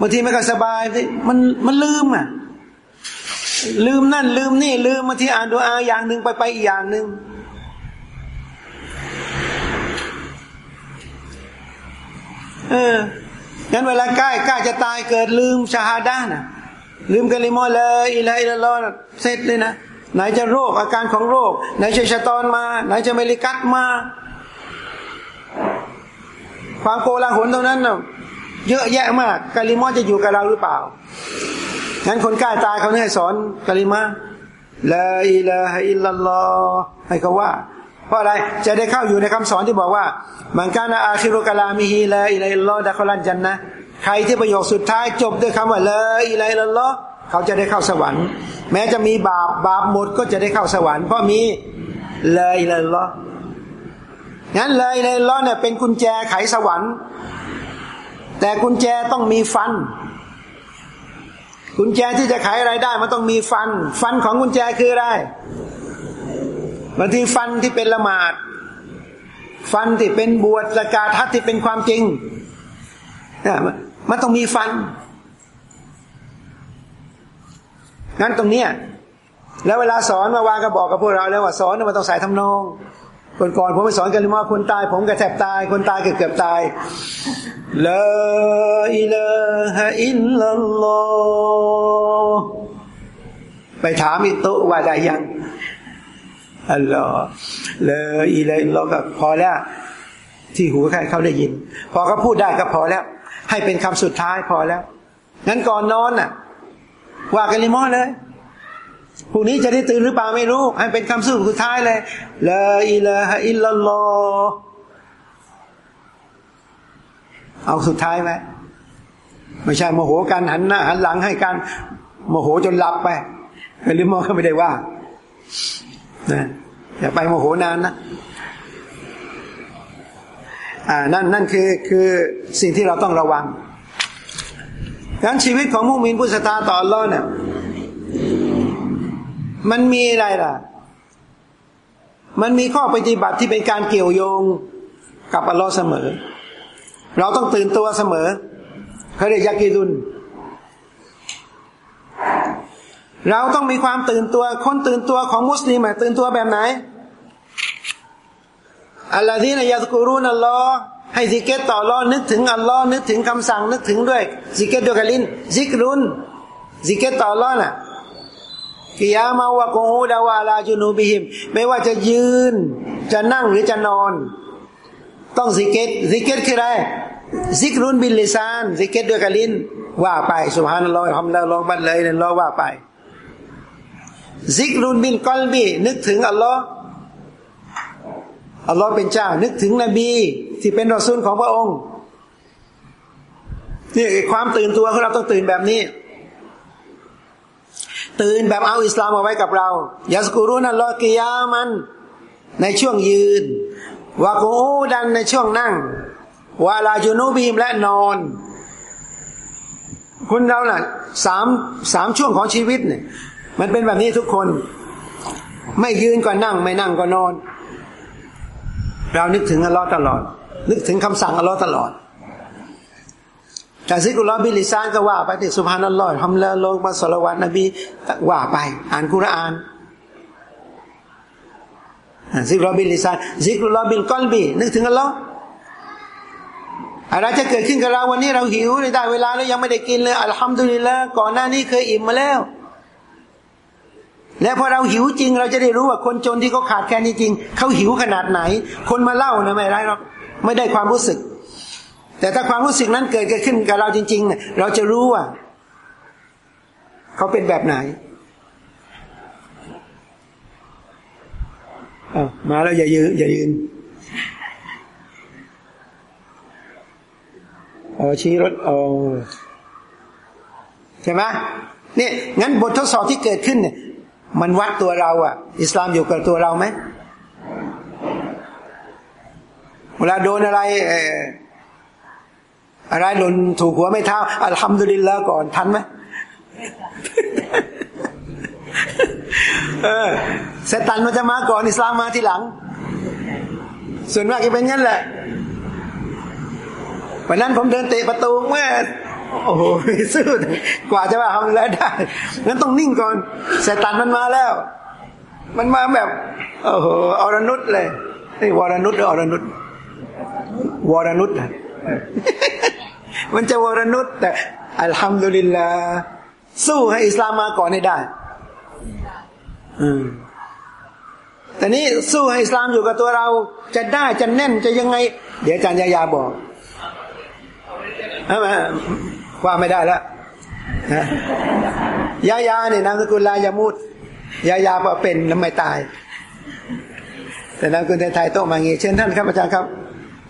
บางทีไม่ก็สบายมันมันลืมอะ ลืมนั่น ลืมนี่ ลืมบางทีอ่านดูอาอย่างหนึ่งไปไปอีกอย่างหนึ่งเอองั้นเวลาใกล้ใกล้จะตายเกิดลืมชาฮาดานะลืมกะลิมอ لا إله إلا الله เสร็จเลยนะไหนจะโรคอาการของโรค ไหนจะชัยฏอนมา ไหนจะมะลาอิกะฮ์มา ความโกลาหลตรงนั้นนะเยอะแยะมากกะลิมอจะอยู่กับเราหรือเปล่างั้นคนใกล้ตายเขาเนี่ยสอนกะลิมา لا إله إلا الله ให้เขาว่า เพราะอะไรจะได้เข้าอยู่ในคำสอนที่บอกว่ามันกานาอาคิรุกลามิฮีละอิลัยลลอดะคลันจันนะใครที่ประโยคสุดท้ายจบด้วยคำว่าละอิลัยลอเขาจะได้เข้าสวรรค์ แม้จะมีบาปบาปหมดก็จะได้เข้าสวรรค์เพราะมีละอิลัยลอ งั้นเลยเลยล้อเนี่ยเป็นกุญแจไขสวรรค์ แต่กุญแจต้องมีฟัน กุญแจที่จะไขอะไรได้มันต้องมีฟัน ฟันของกุญแจคืออะไรบางทีฟันที่เป็นละหมาด ฟันที่เป็นบวชสกาทัศที่เป็นความจริงมันต้องมีฟันงั้นตรงเนี้ยแล้วเวลาสอนมาวางก็บอกกับพวกเราแล้วว่าสอนมันต้องใส่ทำนอง คนก่อนผมไปสอนกันเลยว่าคนตาย ผมก็แทบตาย คนตายเกือบเกือบตายลาอิลาฮะอิลลัลลอฮไปถามอีกโตว่าได้ยังอัลลอฮ์เลยอีเลยเราก็พอแล้ว ที่หูใครเขาได้ยิน พอเขาพูดได้ก็พอแล้ว ให้เป็นคำสุดท้ายพอแล้วงั้นก่อนนอนน่ะ ว่ากันลิมอเลย พรุ่งนี้จะได้ตื่นหรือเปล่าไม่รู้ ให้เป็นคำสุดท้ายเลยลาอิลาฮอิลลัลอเอาสุดท้ายไหมไม่ใช่โมโหกันหันหน้าหันหลังให้กันโมโหจนหลับไปลิมองก็ไม่ได้ว่านะอย่าไปโมโหนานนะอ่านั่นนั่นคือคือสิ่งที่เราต้องระวังดังชีวิตของมุมินผู้ศรัทธาต่ออัลลอฮ์เนี่ย มันมีอะไรล่ะ มันมีข้อปฏิบัติที่เป็นการเกี่ยวโยงกับอัลลอฮ์เสมอ เราต้องตื่นตัวเสมอเขาเรียกยากิดุนเราต้องมีความตื่นตัว คนตื่นตัวของมุสลิมตื่นตัวแบบไหนอัลลอฮฺที่นายาสกุรุนอัลลอฮ์ให้ซิกเกตต่อรอนึกถึงอัลลอฮ์นึกถึงคำสั่งนึกถึงด้วยซิกเกตด้วยกันลินซิกรุนซิกเกตต่อรอน่ะ กิยามาวะกูดาวาลาจูนูบิหิม ไม่ว่าจะยืน จะนั่งหรือจะนอน ต้องซิกเกตซิกเกตคืออะไรซิกรุนบิลลิซานซิกเกตด้วยกันลินว่าไปสุภานัลลอฮ์ทำแล้วลองบันเลยเนี่ยลอว่าไปซิกรุนบินกอลบีนึกถึงอัลลอฮ์อัลลอฮ์เป็นเจ้า นึกถึงนบี ที่เป็นรอซูลของพระองค์นี่ความตื่นตัวของเราต้องตื่นแบบนี้ ตื่นแบบเอาอิสลามมาไว้กับเรายาสกุรุนัลลอกิยามันในช่วงยืนวากูดันในช่วงนั่งวาลาจูนูบีมและนอน คุณเราน่ะสามสามช่วงของชีวิตเนี่ย มันเป็นแบบนี้ทุกคน ไม่ยืนก็นั่ง ไม่นั่งก็นอน เรานึกถึงอัลลอฮ์ตลอด นึกถึงคำสั่งอัลลอฮ์ตลอด แต่ซิกุลลอบิลิซานก็ว่าไปที่สุภานัลลอฮ์ทำละโลมาสลวัตนบีว่าไป อ่านกุรานซิกุลลอบิลิซานซิกุลลอบิลกอลบีนึกถึงอัลลอฮ์อะไรจะเกิดขึ้นกับเราวันนี้เราหิวได้เวลาแล้วยังไม่ได้กินเลยอัลฮัมดุลิลละก่อนหน้านี้เคยอิ่มมาแล้ว และพอเราหิวจริง เราจะได้รู้ว่าคนจนที่เขาขาดแคลนจริงเขาหิวขนาดไหน คนมาเล่านะไม่ไรหรอกไม่ได้ความรู้สึก แต่ถ้าความรู้สึกนั้นเกิดขึ้นกับเราจริงๆ เราจะรู้ว่า เขาเป็นแบบไหนอามาแล้วอย่ายืนอย่ายืนเออชี้รถเอาใช่ไหมนี่งั้นบททดสอบที่เกิดขึ้นเนี่ย มันวัดตัวเราอะอิสลามอยู่กับตัวเราไหมเวลาโดนอะไร เออ อะไรหล่นถูกหัวไม่เท้าอัลฮัมดุลิลละก่อนทันไหมเออเซตันมันจะมาก่อนอิสลามมาทีหลัง ส่วนมากจะเป็นงั้นแหละวันนั้นผมเดินเตะประตูเมื่อโอ้โหซื่อกว่าจะมาทำแล้วได้งั้นต้องนิ่งก่อนเซตันมันมาแล้ว มันมาแบบโอ้โหอรนุษเลยนี่วรนุษหรืออรนุษวรนุษนะ มันจะวรนุษย์แต่อัลฮัมดุลิลลาสู้ให้อิสลามมาก่อนให้ได้ อืมแต่นี้สู้ให้อิสลามอยู่กับตัวเราจะได้จะแน่นจะยังไง เดี๋ยวอาจารย์ยายาบอกใช่ไหมว่าไม่ได้แล้วยายาเนี่ยนามสกุลลายามุดยายาพอเป็นแล้วไม่ตาย แต่นามสกุลไทยโตมางี้เช่นท่านครับอาจารย์ครับ